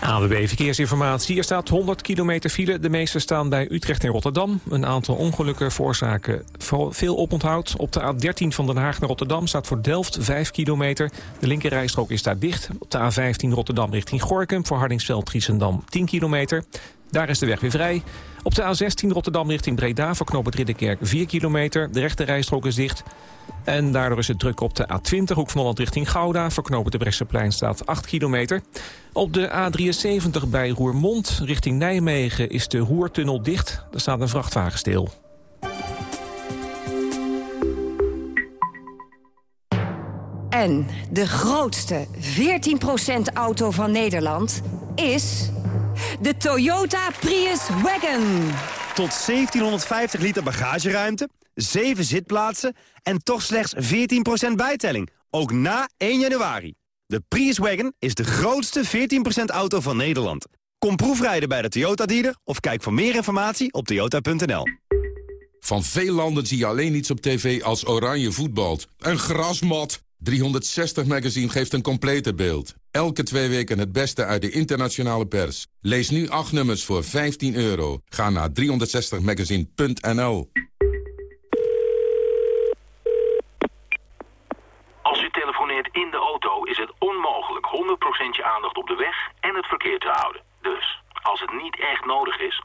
AWB Verkeersinformatie. Er staat 100 kilometer file. De meeste staan bij Utrecht en Rotterdam. Een aantal ongelukken veroorzaken veel oponthoud. Op de A13 van Den Haag naar Rotterdam staat voor Delft 5 kilometer. De linkerrijstrook is daar dicht. Op de A15 Rotterdam richting Gorkum voor Hardingsveld-Triesendam 10 kilometer. Daar is de weg weer vrij. Op de A16 Rotterdam richting Breda voor knooppunt Ridderkerk 4 kilometer. De rechte rijstrook is dicht. En daardoor is het druk op de A20 hoek van Holland richting Gouda. Voor knooppunt de Bresseplein staat 8 kilometer. Op de A73 bij Roermond richting Nijmegen is de Roertunnel dicht. Er staat een vrachtwagen stil. En de grootste 14% auto van Nederland is de Toyota Prius Wagon. Tot 1750 liter bagageruimte, 7 zitplaatsen en toch slechts 14% bijtelling. Ook na 1 januari. De Prius Wagon is de grootste 14% auto van Nederland. Kom proefrijden bij de Toyota dealer of kijk voor meer informatie op toyota.nl. Van veel landen zie je alleen iets op tv als oranje voetbalt. Een grasmat! 360 Magazine geeft een complete beeld. Elke twee weken het beste uit de internationale pers. Lees nu acht nummers voor 15 euro. Ga naar 360magazine.nl Als u telefoneert in de auto is het onmogelijk 100% je aandacht op de weg en het verkeer te houden. Dus, als het niet echt nodig is,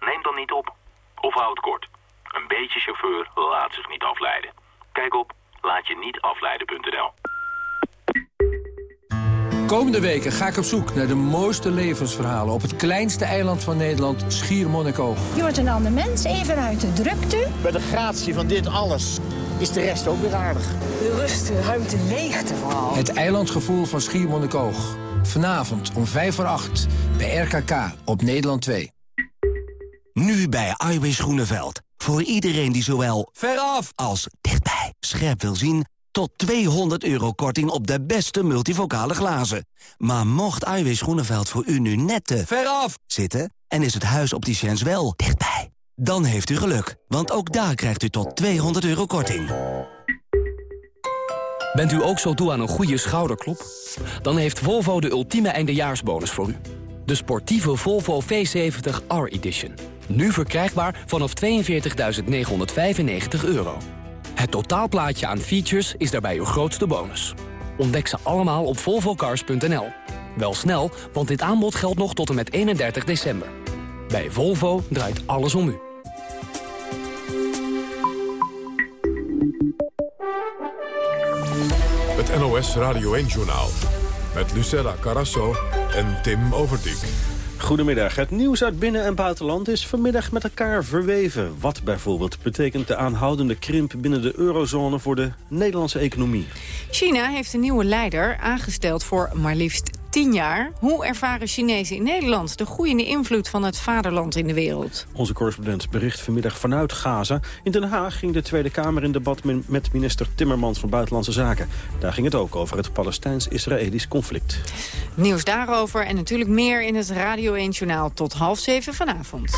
neem dan niet op. Of houd kort. Een beetje chauffeur laat zich niet afleiden. Kijk op laat je niet afleiden.nl. Komende weken ga ik op zoek naar de mooiste levensverhalen... op het kleinste eiland van Nederland, Schiermonnikoog. Je wordt een ander mens, even uit de drukte. Bij de gratie van dit alles is de rest ook weer aardig. De rust, de ruimte, leegte vooral. Het eilandgevoel van Schiermonnikoog. Vanavond om 5 voor 8 bij RKK op Nederland 2. Nu bij Iwis Groeneveld. Voor iedereen die zowel veraf als dichtbij scherp wil zien... tot 200 euro korting op de beste multivocale glazen. Maar mocht Iwis Groeneveld voor u nu net te veraf zitten... en is het huis opticiens wel dichtbij... dan heeft u geluk, want ook daar krijgt u tot 200 euro korting. Bent u ook zo toe aan een goede schouderklop? Dan heeft Volvo de ultieme eindejaarsbonus voor u. De sportieve Volvo V70 R-Edition. Nu verkrijgbaar vanaf 42.995 euro. Het totaalplaatje aan features is daarbij uw grootste bonus. Ontdek ze allemaal op volvocars.nl. Wel snel, want dit aanbod geldt nog tot en met 31 december. Bij Volvo draait alles om u. Het NOS Radio 1-journaal. Met Lucella Carasso en Tim Overdijk. Goedemiddag. Het nieuws uit binnen- en buitenland is vanmiddag met elkaar verweven. Wat bijvoorbeeld betekent de aanhoudende krimp binnen de eurozone voor de Nederlandse economie? China heeft een nieuwe leider aangesteld voor maar liefst tien jaar. Hoe ervaren Chinezen in Nederland de groeiende invloed van het vaderland in de wereld? Onze correspondent bericht vanmiddag vanuit Gaza. In Den Haag ging de Tweede Kamer in debat met minister Timmermans van Buitenlandse Zaken. Daar ging het ook over het Palestijns-Israëlisch conflict. Nieuws daarover en natuurlijk meer in het Radio 1-journaal tot half zeven vanavond.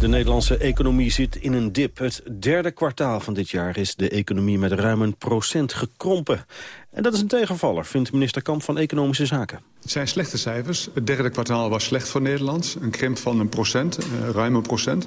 De Nederlandse economie zit in een dip. Het derde kwartaal van dit jaar is de economie met ruim een procent gekrompen. En dat is een tegenvaller, vindt minister Kamp van Economische Zaken. Het zijn slechte cijfers. Het derde kwartaal was slecht voor Nederland. Een krimp van een procent, eh, ruim een procent.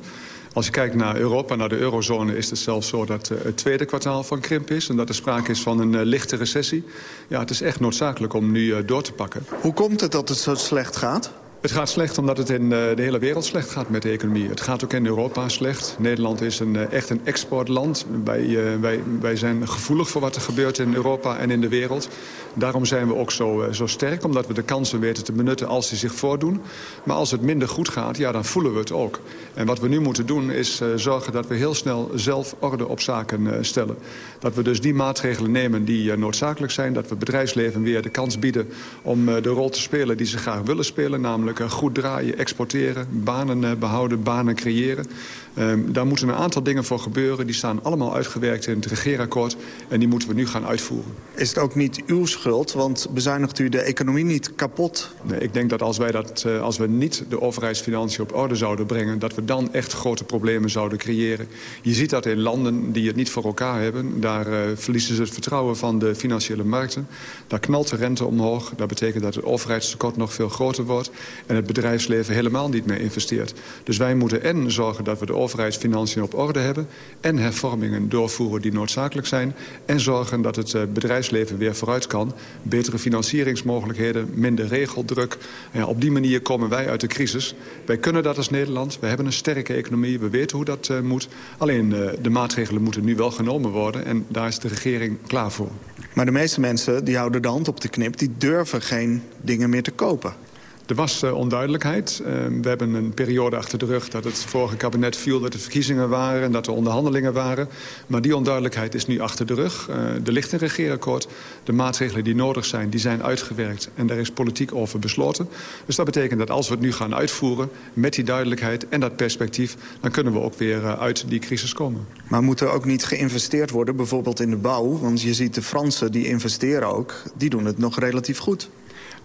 Als je kijkt naar Europa, naar de eurozone... is het zelfs zo dat uh, het tweede kwartaal van krimp is... en dat er sprake is van een uh, lichte recessie. Ja, het is echt noodzakelijk om nu door te pakken. Hoe komt het dat het zo slecht gaat? Het gaat slecht omdat het in de hele wereld slecht gaat met de economie. Het gaat ook in Europa slecht. Nederland is een, echt een exportland. Wij, wij, wij zijn gevoelig voor wat er gebeurt in Europa en in de wereld. Daarom zijn we ook zo, zo sterk, omdat we de kansen weten te benutten als die zich voordoen. Maar als het minder goed gaat, ja, dan voelen we het ook. En wat we nu moeten doen is zorgen dat we heel snel zelf orde op zaken stellen. Dat we dus die maatregelen nemen die noodzakelijk zijn. Dat we bedrijfsleven weer de kans bieden om de rol te spelen die ze graag willen spelen. Namelijk goed draaien, exporteren, banen behouden, banen creëren. Um, daar moeten een aantal dingen voor gebeuren. Die staan allemaal uitgewerkt in het regeerakkoord. En die moeten we nu gaan uitvoeren. Is het ook niet uw schuld? Want bezuinigt u de economie niet kapot? Nee, ik denk dat als, wij dat, uh, als we niet de overheidsfinanciën op orde zouden brengen... dat we dan echt grote problemen zouden creëren. Je ziet dat in landen die het niet voor elkaar hebben. Daar uh, verliezen ze het vertrouwen van de financiële markten. Daar knalt de rente omhoog. Dat betekent dat het overheidstekort nog veel groter wordt. En het bedrijfsleven helemaal niet meer investeert. Dus wij moeten en zorgen dat we de overheidsfinanciën op orde hebben... en hervormingen doorvoeren die noodzakelijk zijn... en zorgen dat het bedrijfsleven weer vooruit kan. Betere financieringsmogelijkheden, minder regeldruk. Ja, op die manier komen wij uit de crisis. Wij kunnen dat als Nederland. We hebben een sterke economie. We weten hoe dat uh, moet. Alleen uh, de maatregelen moeten nu wel genomen worden. En daar is de regering klaar voor. Maar de meeste mensen die houden de hand op de knip... die durven geen dingen meer te kopen. Er was uh, onduidelijkheid. Uh, we hebben een periode achter de rug dat het vorige kabinet viel... dat er verkiezingen waren en dat er onderhandelingen waren. Maar die onduidelijkheid is nu achter de rug. Uh, er ligt een regeerakkoord. De maatregelen die nodig zijn, die zijn uitgewerkt. En daar is politiek over besloten. Dus dat betekent dat als we het nu gaan uitvoeren... met die duidelijkheid en dat perspectief... dan kunnen we ook weer uit die crisis komen. Maar moet er ook niet geïnvesteerd worden, bijvoorbeeld in de bouw? Want je ziet de Fransen, die investeren ook. Die doen het nog relatief goed.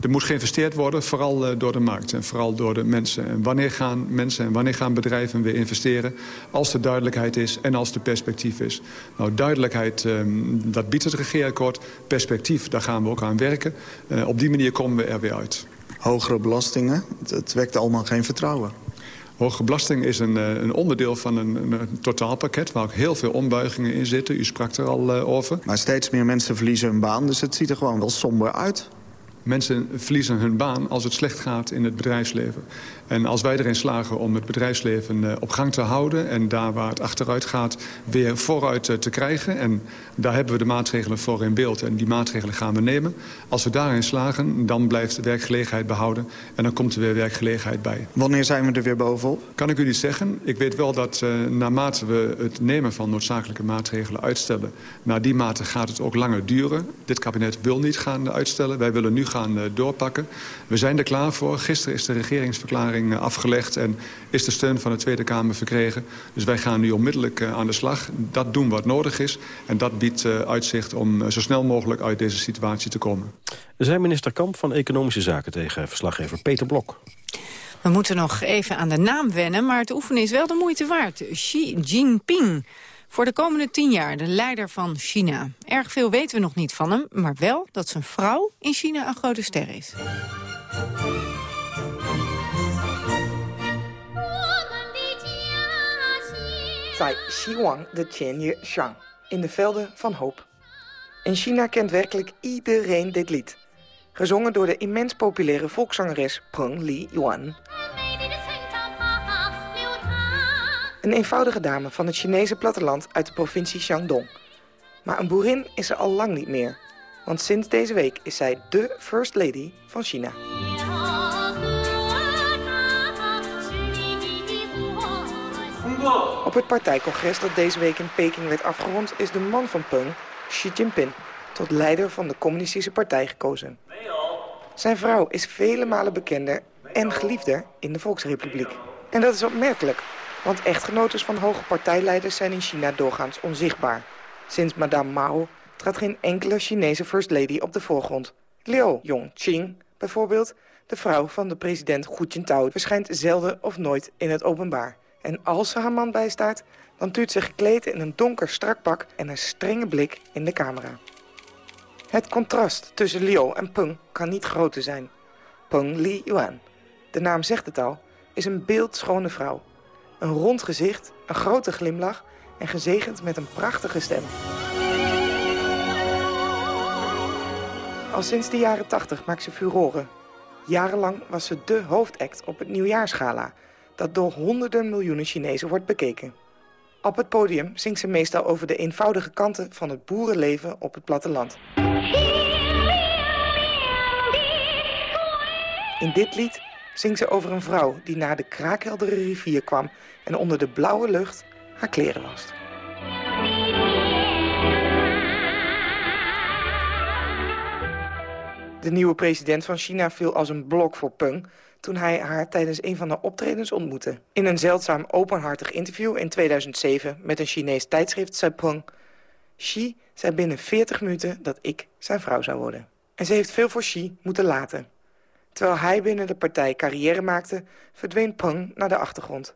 Er moet geïnvesteerd worden, vooral uh, door de markt en vooral door de mensen. En wanneer gaan mensen en wanneer gaan bedrijven weer investeren? Als er duidelijkheid is en als er perspectief is. Nou, duidelijkheid, um, dat biedt het regeerakkoord. Perspectief, daar gaan we ook aan werken. Uh, op die manier komen we er weer uit. Hogere belastingen, het, het wekt allemaal geen vertrouwen. Hoge belasting is een, een onderdeel van een, een, totaalpakket... waar ook heel veel ombuigingen in zitten. U sprak er al uh, over. Maar steeds meer mensen verliezen hun baan, dus het ziet er gewoon wel somber uit. Mensen verliezen hun baan als het slecht gaat in het bedrijfsleven. En als wij erin slagen om het bedrijfsleven uh, op gang te houden... en daar waar het achteruit gaat weer vooruit uh, te krijgen... en daar hebben we de maatregelen voor in beeld en die maatregelen gaan we nemen. Als we daarin slagen, dan blijft de werkgelegenheid behouden... en dan komt er weer werkgelegenheid bij. Wanneer zijn we er weer bovenop? Kan ik u niet zeggen. Ik weet wel dat uh, naarmate we het nemen van noodzakelijke maatregelen uitstellen... naar die mate gaat het ook langer duren. Dit kabinet wil niet gaan uitstellen. Wij willen nu gaan doorpakken. We zijn er klaar voor. Gisteren is de regeringsverklaring afgelegd en is de steun van de Tweede Kamer verkregen. Dus wij gaan nu onmiddellijk aan de slag. Dat doen wat nodig is en dat biedt uitzicht om zo snel mogelijk uit deze situatie te komen. Er zijn minister Kamp van Economische Zaken tegen verslaggever Peter Blok. We moeten nog even aan de naam wennen, maar het oefenen is wel de moeite waard. Xi Jinping. Voor de komende tien jaar de leider van China. Erg veel weten we nog niet van hem, maar wel dat zijn vrouw in China een grote ster is. 在希望的田野上, in de velden van hoop. In China kent werkelijk iedereen dit lied. Gezongen door de immens populaire volkszangeres Peng Li Yuan. Een eenvoudige dame van het Chinese platteland uit de provincie Shandong. Maar een boerin is ze al lang niet meer. Want sinds deze week is zij de First Lady van China. Op het partijcongres dat deze week in Peking werd afgerond... is de man van Peng, Xi Jinping, tot leider van de communistische partij gekozen. Zijn vrouw is vele malen bekender en geliefder in de Volksrepubliek. En dat is opmerkelijk, want echtgenotes van hoge partijleiders zijn in China doorgaans onzichtbaar. Sinds Madame Mao trad geen enkele Chinese First Lady op de voorgrond. Liu Yongqing, bijvoorbeeld, de vrouw van de president Hu Jintao... verschijnt zelden of nooit in het openbaar. En als ze haar man bijstaat, dan tuurt ze gekleed in een donker strak pak... en een strenge blik in de camera. Het contrast tussen Liu en Peng kan niet groter zijn. Peng Li Yuan, de naam zegt het al, is een beeldschone vrouw. Een rond gezicht, een grote glimlach en gezegend met een prachtige stem. Al sinds de jaren 80 maakt ze furoren. Jarenlang was ze dé hoofdact op het nieuwjaarsgala... dat door honderden miljoenen Chinezen wordt bekeken. Op het podium zingt ze meestal over de eenvoudige kanten van het boerenleven op het platteland. In dit lied zingt ze over een vrouw die naar de kraakheldere rivier kwam... en onder de blauwe lucht haar kleren wast. De nieuwe president van China viel als een blok voor Peng... toen hij haar tijdens een van de optredens ontmoette. In een zeldzaam openhartig interview in 2007 met een Chinees tijdschrift zei Peng... Xi zei binnen 40 minuten dat ik zijn vrouw zou worden. En ze heeft veel voor Xi moeten laten. Terwijl hij binnen de partij carrière maakte, verdween Peng naar de achtergrond.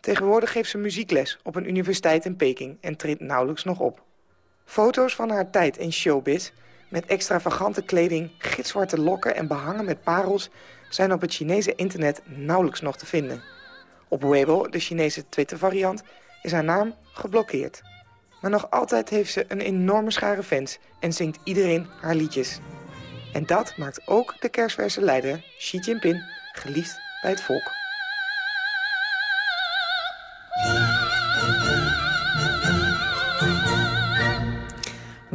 Tegenwoordig geeft ze muziekles op een universiteit in Peking en treedt nauwelijks nog op. Foto's van haar tijd in showbiz, met extravagante kleding, gitzwarte lokken en behangen met parels, zijn op het Chinese internet nauwelijks nog te vinden. Op Weibo, de Chinese Twitter-variant, is haar naam geblokkeerd. Maar nog altijd heeft ze een enorme schare fans en zingt iedereen haar liedjes. En dat maakt ook de kerstverse leider Xi Jinping geliefd bij het volk.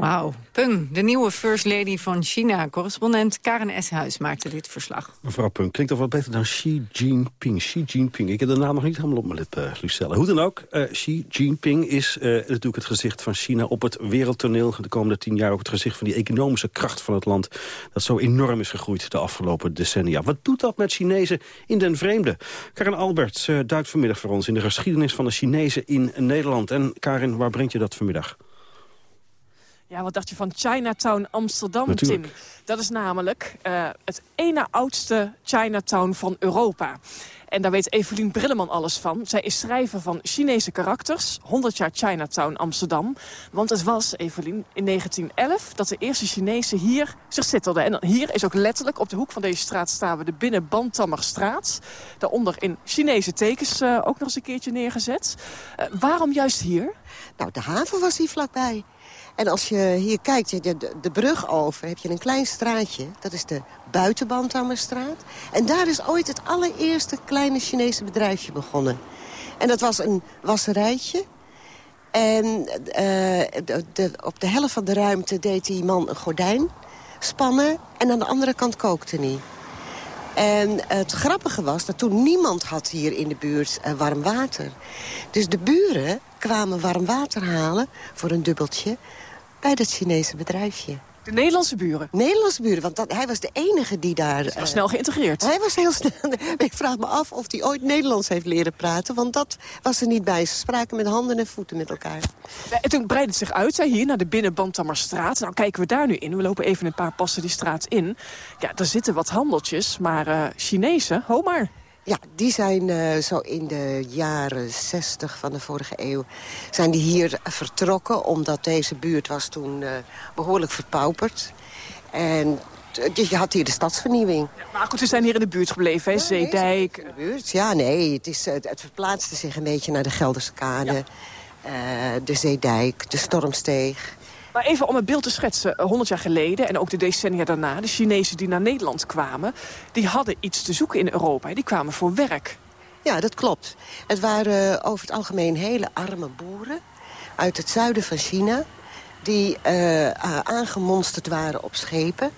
Wauw, Peng, de nieuwe First Lady van China. Correspondent Karen Eshuis maakte dit verslag. Mevrouw Peng klinkt toch wat beter dan Xi Jinping. Xi Jinping, ik heb de naam nog niet helemaal op mijn lip, uh, Lucelle. Hoe dan ook, uh, Xi Jinping is uh, natuurlijk het gezicht van China op het wereldtoneel. De komende tien jaar ook het gezicht van die economische kracht van het land... dat zo enorm is gegroeid de afgelopen decennia. Wat doet dat met Chinezen in den vreemde? Karin Alberts duikt vanmiddag voor ons in de geschiedenis van de Chinezen in Nederland. En Karin, waar brengt je dat vanmiddag? Ja, wat dacht je van Chinatown Amsterdam, Natuurlijk. Tim? Dat is namelijk uh, het ene oudste Chinatown van Europa. En daar weet Evelien Brilleman alles van. Zij is schrijver van Chinese karakters, 100 jaar Chinatown Amsterdam. Want het was, Evelien, in 1911 dat de eerste Chinezen hier zich zittelden. En hier is ook letterlijk op de hoek van deze straat staan we de Binnenbandtammerstraat. Daaronder in Chinese tekens uh, ook nog eens een keertje neergezet. Uh, waarom juist hier? Nou, de haven was hier vlakbij. En als je hier kijkt, de, de, brug over, heb je een klein straatje. Dat is de Buitenbandhammerstraat. En daar is ooit het allereerste kleine Chinese bedrijfje begonnen. En dat was een wasserijtje. En uh, de, op de helft van de ruimte deed die man een gordijn spannen. En aan de andere kant kookte hij. En het grappige was dat toen niemand had hier in de buurt uh, warm water. Dus de buren kwamen warm water halen voor een dubbeltje bij dat Chinese bedrijfje. De Nederlandse buren? Nederlandse buren, want dat, hij was de enige die daar... Hij was uh, snel geïntegreerd. Hij was heel snel... Ik vraag me af of hij ooit Nederlands heeft leren praten... want dat was er niet bij. Ze spraken met handen en voeten met elkaar. En toen breidde het zich uit, hè, hier naar de Binnenbandtammerstraat. Nou kijken we daar nu in. We lopen even een paar passen die straat in. Ja, daar zitten wat handeltjes, maar uh, Chinezen, ho maar. Ja, die zijn uh, zo in de jaren 60 van de vorige eeuw... zijn die hier vertrokken, omdat deze buurt was toen uh, behoorlijk verpauperd. En je had hier de stadsvernieuwing. Ja, maar goed, ze zijn hier in de buurt gebleven, hè? Zeedijk. In de buurt, ja, nee. Het, is, het, het, verplaatste zich een beetje naar de Gelderse Kade. Ja. Uh, de Zeedijk, de Stormsteeg. Maar even om een beeld te schetsen, 100 jaar geleden en ook de decennia daarna... de Chinezen die naar Nederland kwamen, die hadden iets te zoeken in Europa. Die kwamen voor werk. Ja, dat klopt. Het waren over het algemeen hele arme boeren uit het zuiden van China... die uh, aangemonsterd waren op schepen.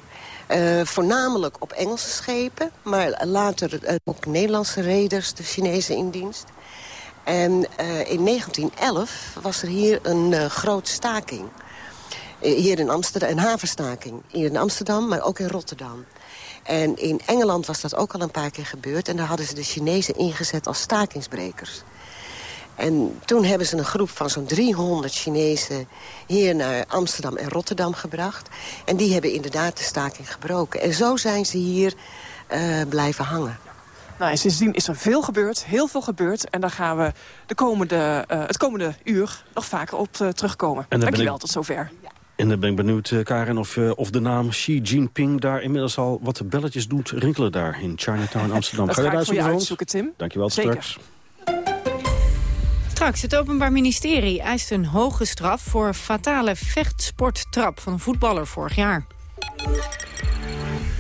Voornamelijk op Engelse schepen, maar later ook Nederlandse reders, de Chinezen in dienst. En in 1911 was er hier een grote staking. Hier in Amsterdam, een havenstaking. Hier in Amsterdam, maar ook in Rotterdam. En in Engeland was dat ook al een paar keer gebeurd. En daar hadden ze de Chinezen ingezet als stakingsbrekers. En toen hebben ze een groep van zo'n 300 Chinezen hier naar Amsterdam en Rotterdam gebracht. En die hebben inderdaad de staking gebroken. En zo zijn ze hier uh, blijven hangen. Nou, en sindsdien is er veel gebeurd, heel veel gebeurd. En daar gaan we de komende, uh, het komende uur nog vaker op uh, terugkomen. Dankjewel, ik... tot zover. En dan ben ik benieuwd, Karen, of, uh, of de naam Xi Jinping daar inmiddels al wat belletjes doet rinkelen daar in Chinatown Amsterdam. Dat ga je, ga ik voor je uitzoeken, Tim. Dankjewel, Zeker. straks. Straks, het Openbaar Ministerie eist een hoge straf... voor fatale vechtsporttrap van een voetballer vorig jaar.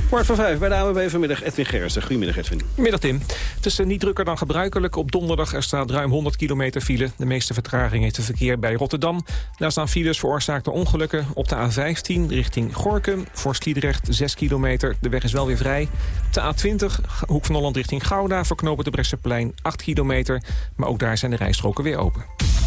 Kwart van vijf bij de AWB vanmiddag Edwin Gerritsen. Goedemiddag Edwin. Middag Tim. Het is niet drukker dan gebruikelijk. Op donderdag er staat ruim 100 kilometer file. De meeste vertraging heeft het verkeer bij Rotterdam. Daar staan files veroorzaakt door ongelukken. Op de A15 richting Gorkum. Voor Sliedrecht 6 kilometer. De weg is wel weer vrij. De A20 Hoek van Holland richting Gouda. Verknopen de Bresseplein 8 kilometer. Maar ook daar zijn de rijstroken weer open.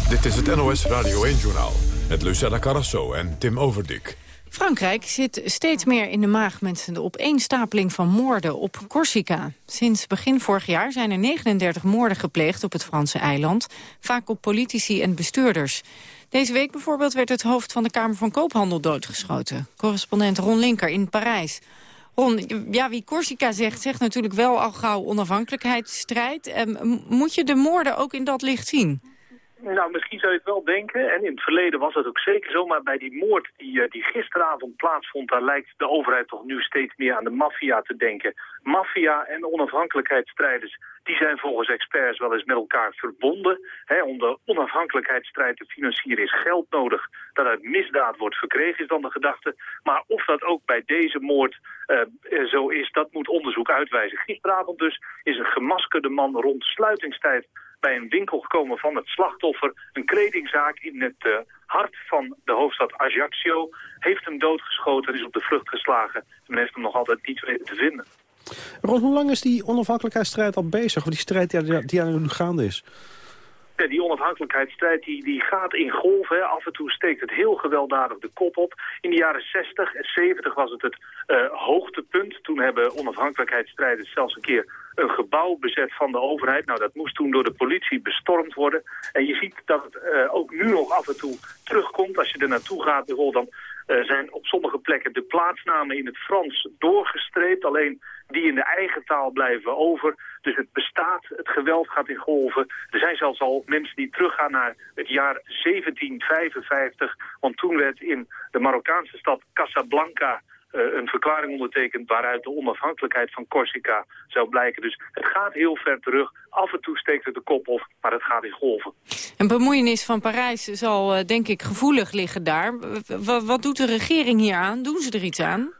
Dit is het NOS Radio 1-journaal. Met Lucella Carrasso en Tim Overdik. Frankrijk zit steeds meer in de maag met de opeenstapeling van moorden op Corsica. Sinds begin vorig jaar zijn er 39 moorden gepleegd op het Franse eiland, vaak op politici en bestuurders. Deze week bijvoorbeeld werd het hoofd van de Kamer van Koophandel doodgeschoten. Correspondent Ron Linker in Parijs. Ron, ja, wie Corsica zegt, zegt natuurlijk wel al gauw onafhankelijkheidsstrijd. Ehm, moet je de moorden ook in dat licht zien? Nou, misschien zou je het wel denken. En in het verleden was dat ook zeker zo. Maar bij die moord die, uh, die gisteravond plaatsvond... daar lijkt de overheid toch nu steeds meer aan de maffia te denken. Maffia en onafhankelijkheidsstrijders... die zijn volgens experts wel eens met elkaar verbonden. om de onafhankelijkheidsstrijd te financieren is geld nodig... dat uit misdaad wordt verkregen, is dan de gedachte. Maar of dat ook bij deze moord uh, zo is, dat moet onderzoek uitwijzen. Gisteravond dus is een gemaskerde man rond sluitingstijd bij een winkel gekomen van het slachtoffer. Een kledingzaak in het uh, hart van de hoofdstad Ajaccio. Heeft hem doodgeschoten en is op de vlucht geslagen. Men heeft hem nog altijd niet weten te vinden. Ron, hoe lang is die onafhankelijkheidsstrijd al bezig? Of die strijd die, die aan nu gaande is? Ja, die onafhankelijkheidsstrijd die, die gaat in golven. Af en toe steekt het heel gewelddadig de kop op. In de jaren 60 en 70 was het het uh, hoogtepunt. Toen hebben onafhankelijkheidsstrijders zelfs een keer een gebouw bezet van de overheid. Nou, dat moest toen door de politie bestormd worden. En je ziet dat het uh, ook nu nog af en toe terugkomt. Als je er naartoe gaat, bijvoorbeeld dan uh, zijn op sommige plekken de plaatsnamen in het Frans doorgestreept. Alleen die in de eigen taal blijven over. Dus het bestaat, het geweld gaat in golven. Er zijn zelfs al mensen die teruggaan naar het jaar 1755. Want toen werd in de Marokkaanse stad Casablanca een verklaring ondertekend waaruit de onafhankelijkheid van Corsica zou blijken. Dus het gaat heel ver terug. Af en toe steekt het de kop op, maar het gaat in golven. Een bemoeienis van Parijs zal uh, denk ik gevoelig liggen daar. Wat doet de regering hier aan? Doen ze er iets aan?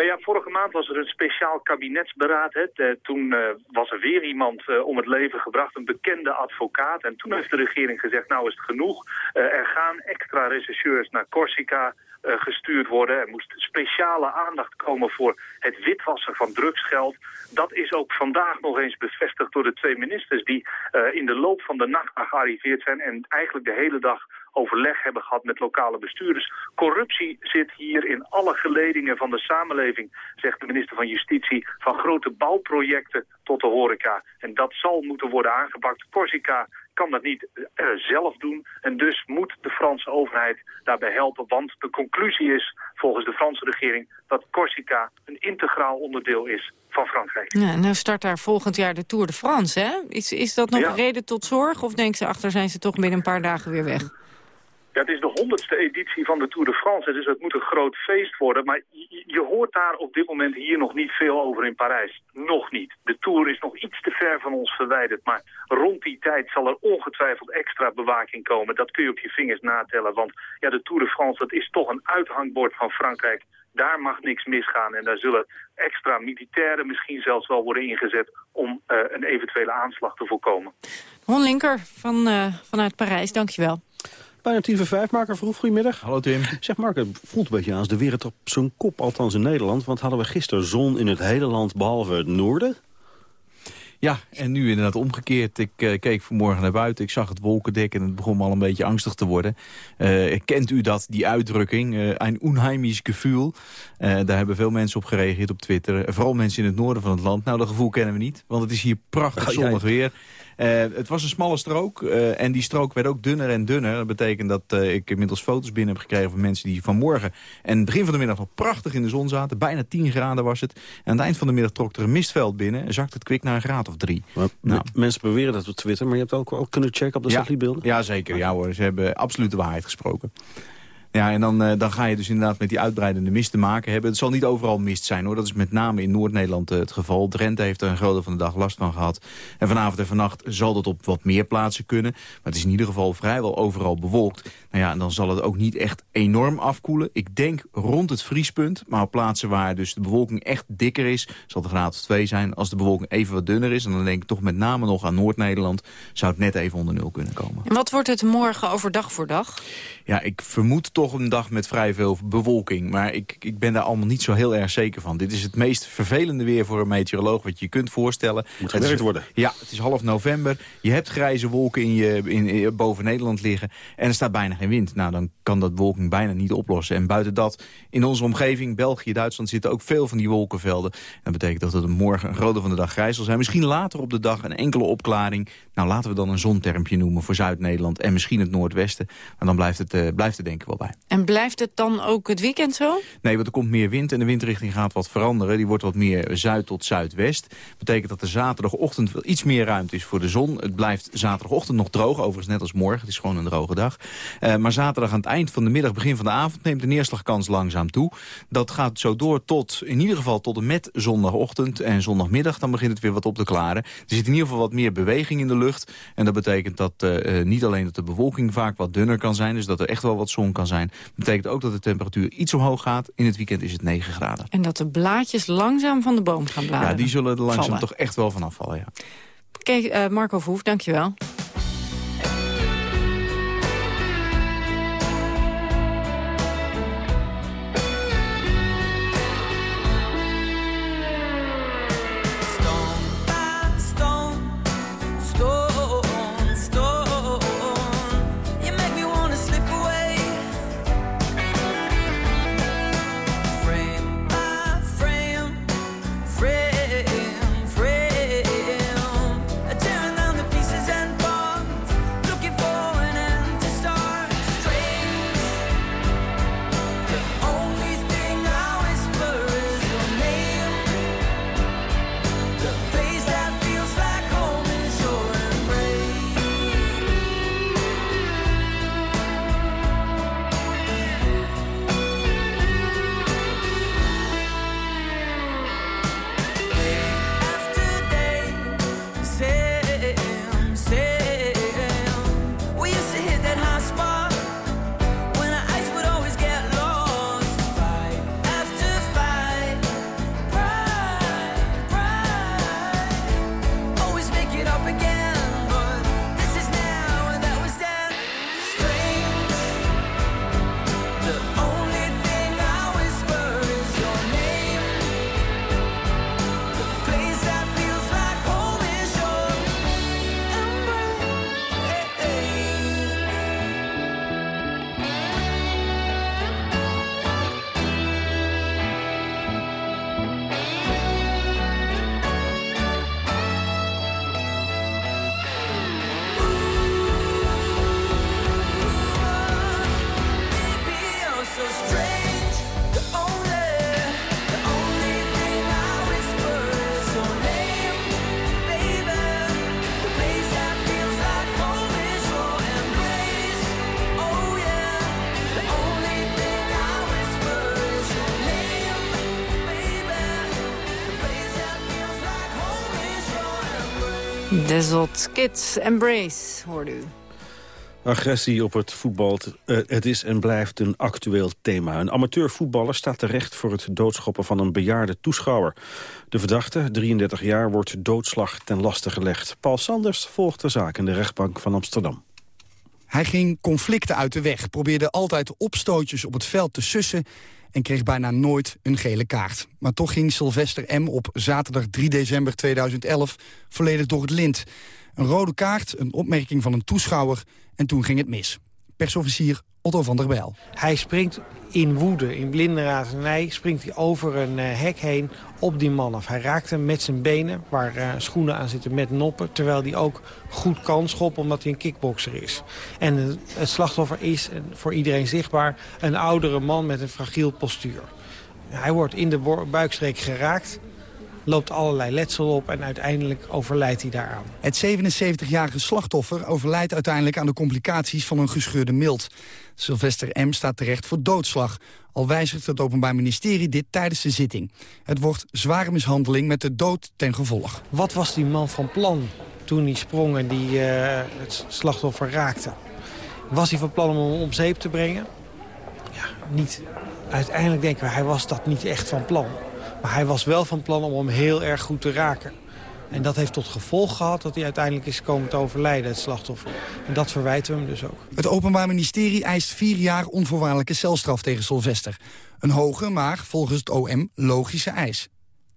Nou ja, vorige maand was er een speciaal kabinetsberaad. Hè. toen uh, was er weer iemand uh, om het leven gebracht, een bekende advocaat. En toen heeft de regering gezegd, nou is het genoeg. Uh, er gaan extra rechercheurs naar Corsica gestuurd worden. Er moest speciale aandacht komen voor het witwassen van drugsgeld. Dat is ook vandaag nog eens bevestigd door de twee ministers... die in de loop van de nacht gearriveerd zijn... en eigenlijk de hele dag overleg hebben gehad met lokale bestuurders. Corruptie zit hier in alle geledingen van de samenleving, zegt de minister van Justitie, van grote bouwprojecten tot de horeca. En dat zal moeten worden aangepakt. Corsica kan dat niet uh, zelf doen. En dus moet de Franse overheid daarbij helpen. Want de conclusie is, volgens de Franse regering... dat Corsica een integraal onderdeel is van Frankrijk. Ja, nou start daar volgend jaar de Tour de France, hè? Is, is dat nog een reden tot zorg? Of denken ze achter zijn ze toch binnen een paar dagen weer weg? Het is de honderdste editie van de Tour de France, dus het moet een groot feest worden. Maar je, hoort daar op dit moment hier nog niet veel over in Parijs. Nog niet. De Tour is nog iets te ver van ons verwijderd. Maar rond die tijd zal er ongetwijfeld extra bewaking komen. Dat kun je op je vingers natellen. Want ja, de Tour de France, dat is toch een uithangbord van Frankrijk. Daar mag niks misgaan. En daar zullen extra militairen misschien zelfs wel worden ingezet... om uh, een eventuele aanslag te voorkomen. Ron Linker van, uh, vanuit Parijs, dankjewel. Bijna tien voor vijf. Marker vroeg, goedemiddag. Hallo Tim. Zeg Mark, het voelt een beetje aan als de wereld op zijn kop, althans in Nederland. Want hadden we gisteren zon in het hele land, behalve het noorden. Ja, en nu inderdaad omgekeerd. Ik uh, keek vanmorgen naar buiten, ik zag het wolkendek en het begon me al een beetje angstig te worden. Uh, kent u dat, die uitdrukking, uh, een unheimisch gevoel? daar hebben veel mensen op gereageerd op Twitter. vooral mensen in het noorden van het land. Nou, dat gevoel kennen we niet, want het is hier prachtig oh, zonnig weer. Uh, het was een smalle strook uh, en die strook werd ook dunner en dunner. Dat betekent dat uh, ik inmiddels foto's binnen heb gekregen van mensen die vanmorgen en begin van de middag nog prachtig in de zon zaten. Bijna 10 graden was het. En aan het eind van de middag trok er een mistveld binnen en zakte het kwik naar een graad of drie. Nou. Mensen beweren dat op Twitter, maar je hebt ook, ook kunnen checken op de ja, satellietbeelden? Ja, zeker. Ja hoor, ze hebben absoluut de waarheid gesproken. Ja, en dan, uh, dan ga je dus inderdaad met die uitbreidende mist te maken hebben. Het zal niet overal mist zijn hoor. Dat is met name in Noord-Nederland uh, het geval. Drenthe heeft er een groot deel van de dag last van gehad. En vanavond en vannacht zal dat op wat meer plaatsen kunnen. Maar het is in ieder geval vrijwel overal bewolkt. Nou ja, en dan zal het ook niet echt enorm afkoelen. Ik denk rond het vriespunt. Maar op plaatsen waar dus de bewolking echt dikker is... zal een graad of twee zijn. Als de bewolking even wat dunner is... en dan denk ik toch met name nog aan Noord-Nederland... zou het net even onder nul kunnen komen. En wat wordt het morgen overdag voor dag? Ja, ik vermoed toch een dag met vrij veel bewolking. Maar ik, ik ben daar allemaal niet zo heel erg zeker van. Dit is het meest vervelende weer voor een meteoroloog wat je kunt voorstellen. Moet gewerkt worden. Ja, het is half november. Je hebt grijze wolken in je, in, in, boven Nederland liggen. En er staat bijna geen wind. Nou, dan kan dat wolking bijna niet oplossen. En buiten dat, in onze omgeving, België, Duitsland... zitten ook veel van die wolkenvelden. En dat betekent dat het morgen een grote van de dag grijs zal zijn. Misschien later op de dag een enkele opklaring. Nou, laten we dan een zontermpje noemen voor Zuid-Nederland... en misschien het Noordwesten. Maar dan blijft het, uh, blijft het denk ik wel bij. En blijft het dan ook het weekend zo? Nee, want er komt meer wind en de windrichting gaat wat veranderen. Die wordt wat meer zuid tot zuidwest. betekent dat er zaterdagochtend wel iets meer ruimte is voor de zon. Het blijft zaterdagochtend nog droog, overigens net als morgen. Het is gewoon een droge dag. Uh, maar zaterdag aan het eind van de middag, begin van de avond... neemt de neerslagkans langzaam toe. Dat gaat zo door tot, in ieder geval tot en met zondagochtend en zondagmiddag. Dan begint het weer wat op te klaren. Er zit in ieder geval wat meer beweging in de lucht. En dat betekent dat uh, niet alleen dat de bewolking vaak wat dunner kan zijn... dus dat er echt wel wat zon kan zijn. Dat betekent ook dat de temperatuur iets omhoog gaat. In het weekend is het 9 graden. En dat de blaadjes langzaam van de boom gaan bladeren. Ja, die zullen er langzaam vallen. toch echt wel vanaf vallen, ja. Kijk, uh, Marco Verhoef, dankjewel. Desert Kids Embrace, hoorde u. Agressie op het voetbal, eh, het is en blijft een actueel thema. Een amateurvoetballer staat terecht voor het doodschoppen van een bejaarde toeschouwer. De verdachte, 33 jaar, wordt doodslag ten laste gelegd. Paul Sanders volgt de zaak in de rechtbank van Amsterdam. Hij ging conflicten uit de weg, probeerde altijd opstootjes op het veld te sussen... en kreeg bijna nooit een gele kaart. Maar toch ging Sylvester M. op zaterdag 3 december 2011 volledig door het lint. Een rode kaart, een opmerking van een toeschouwer en toen ging het mis. Persofficier Otto van der Bijl. Hij springt in woede, in blinde razernij, springt hij over een uh, hek heen op die man af. Hij raakt hem met zijn benen, waar uh, schoenen aan zitten met noppen... terwijl hij ook goed kan schoppen, omdat hij een kickbokser is. En uh, het slachtoffer is, voor iedereen zichtbaar, een oudere man met een fragiel postuur. Hij wordt in de buikstreek geraakt loopt allerlei letsel op en uiteindelijk overlijdt hij daaraan. Het 77-jarige slachtoffer overlijdt uiteindelijk aan de complicaties van een gescheurde mild. Sylvester M. staat terecht voor doodslag. Al wijzigt het Openbaar Ministerie dit tijdens de zitting. Het wordt zware mishandeling met de dood ten gevolg. Wat was die man van plan toen hij sprong en die, uh, het slachtoffer raakte? Was hij van plan om hem om zeep te brengen? Ja, niet. Uiteindelijk denken we, hij was dat niet echt van plan. Maar hij was wel van plan om hem heel erg goed te raken. En dat heeft tot gevolg gehad dat hij uiteindelijk is komen te overlijden, het slachtoffer. En dat verwijten we hem dus ook. Het Openbaar Ministerie eist vier jaar onvoorwaardelijke celstraf tegen Sylvester. Een hoge, maar volgens het OM logische eis.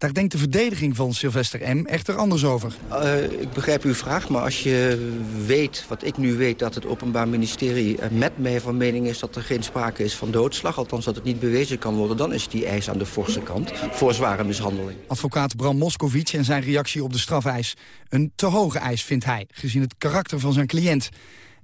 Daar denkt de verdediging van Sylvester M. echter anders over. Uh, ik begrijp uw vraag, maar als je weet, wat ik nu weet... dat het Openbaar Ministerie met mij van mening is... dat er geen sprake is van doodslag, althans dat het niet bewezen kan worden... dan is die eis aan de forse kant voor zware mishandeling. Advocaat Bram Moskovic en zijn reactie op de strafeis. Een te hoge eis, vindt hij, gezien het karakter van zijn cliënt.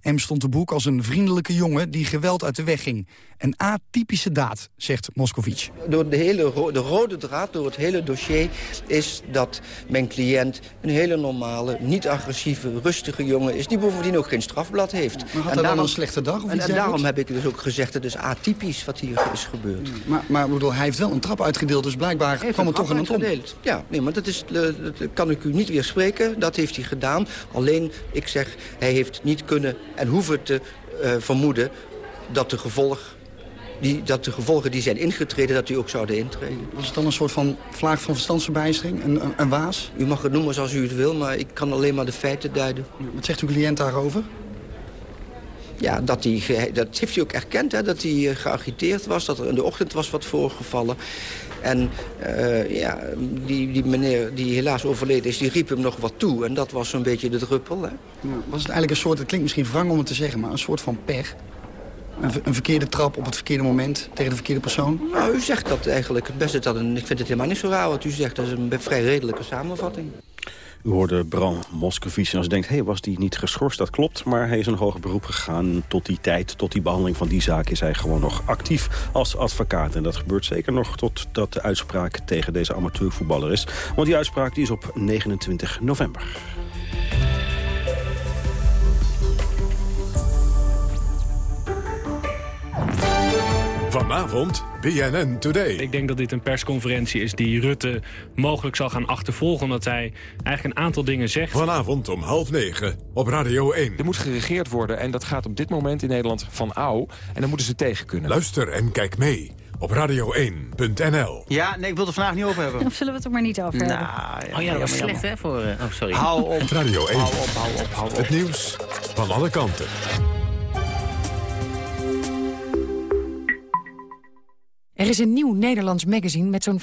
M stond de boek als een vriendelijke jongen die geweld uit de weg ging. Een atypische daad, zegt Moscovici. Door de, hele de rode draad door het hele dossier is dat mijn cliënt... een hele normale, niet-agressieve, rustige jongen is... die bovendien ook geen strafblad heeft. Maar had hij dan een slechte dag? Of en, en daarom heb ik dus ook gezegd, het is atypisch wat hier is gebeurd. maar maar bedoel, hij heeft wel een trap uitgedeeld, dus blijkbaar kwam het toch in een om. Ja, nee, maar dat, is, dat kan ik u niet weerspreken. Dat heeft hij gedaan. Alleen, ik zeg, hij heeft niet kunnen en hoeven te uh, vermoeden dat de gevolg die, dat de gevolgen die zijn ingetreden, dat die ook zouden intreden. Was het dan een soort van vlaag van verstandsverbijstering, een, een, een, waas? U mag het noemen zoals u het wil, maar ik kan alleen maar de feiten duiden. Wat zegt uw cliënt daarover? Ja, dat, hij, dat heeft hij ook erkend, hè, dat hij geagiteerd was, dat er in de ochtend was wat voorgevallen. En uh, ja, die, die meneer die helaas overleden is, die riep hem nog wat toe. En dat was zo'n beetje de druppel. Hè. Ja, was het eigenlijk een soort, het klinkt misschien wrang om het te zeggen, maar een soort van pech? Een, verkeerde trap op het verkeerde moment tegen de verkeerde persoon? Nou, u zegt dat eigenlijk het beste. Dat een, ik vind het helemaal niet zo raar wat u zegt. Dat is een vrij redelijke samenvatting. U hoorde Bram Moscovici als u denkt, hey, was die niet geschorst? Dat klopt, maar hij is een hoger beroep gegaan. Tot die tijd, tot die behandeling van die zaak is hij gewoon nog actief als advocaat. En dat gebeurt zeker nog totdat de uitspraak tegen deze amateurvoetballer is. Want die uitspraak die is op 29 november. Vanavond BNN Today. Ik denk dat dit een persconferentie is die Rutte mogelijk zal gaan achtervolgen... omdat hij eigenlijk een aantal dingen zegt. Vanavond om half negen op Radio 1. Er moet geregeerd worden en dat gaat op dit moment in Nederland van ouw. En dan moeten ze tegen kunnen. Luister en kijk mee op radio1.nl. Ja, nee, ik wil het vandaag niet over hebben. Of zullen we het er maar niet over hebben? Nou, ja, oh ja, dat was slecht hè? Voor, uh, oh, sorry. Hou op. Radio 1. Hou op, hou op, hou op. Het nieuws van alle kanten. Er is een nieuw Nederlands magazine met zo'n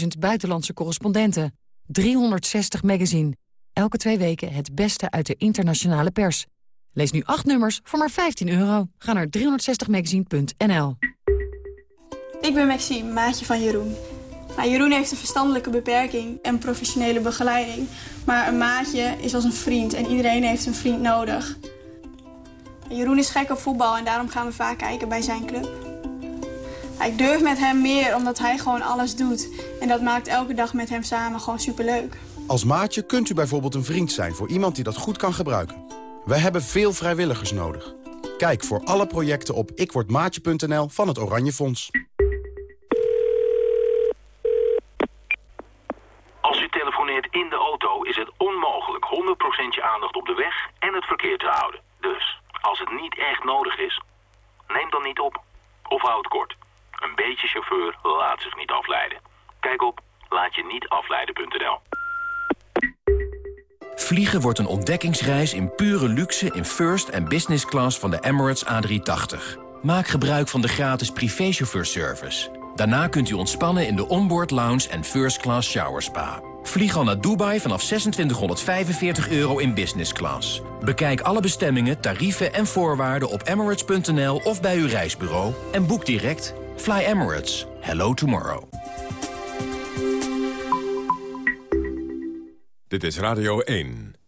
25.000 buitenlandse correspondenten. 360 magazine. Elke twee weken het beste uit de internationale pers. Lees nu acht nummers voor maar 15 euro. Ga naar 360magazine.nl Ik ben Maxime, maatje van Jeroen. Nou, Jeroen heeft een verstandelijke beperking en professionele begeleiding. Maar een maatje is als een vriend en iedereen heeft een vriend nodig. Jeroen is gek op voetbal en daarom gaan we vaak kijken bij zijn club ik durf met hem meer, omdat hij gewoon alles doet. En dat maakt elke dag met hem samen gewoon superleuk. Als maatje kunt u bijvoorbeeld een vriend zijn voor iemand die dat goed kan gebruiken. We hebben veel vrijwilligers nodig. Kijk voor alle projecten op ikwordmaatje.nl van het Oranje Fonds. Als u telefoneert in de auto is het onmogelijk 100% je aandacht op de weg en het verkeer te houden. Dus, als het niet echt nodig is, neem dan niet op. Of houd kort. Een beetje chauffeur laat zich niet afleiden. Kijk op laatje-niet-afleiden.nl. Vliegen wordt een ontdekkingsreis in pure luxe in first en business class van de Emirates A380. Maak gebruik van de gratis privéchauffeurservice. Daarna kunt u ontspannen in de onboard lounge en first class shower spa. Vlieg al naar Dubai vanaf 2645 euro in business class. Bekijk alle bestemmingen, tarieven en voorwaarden op emirates.nl of bij uw reisbureau. En boek direct. Fly Emirates. Hello tomorrow. Dit is Radio 1.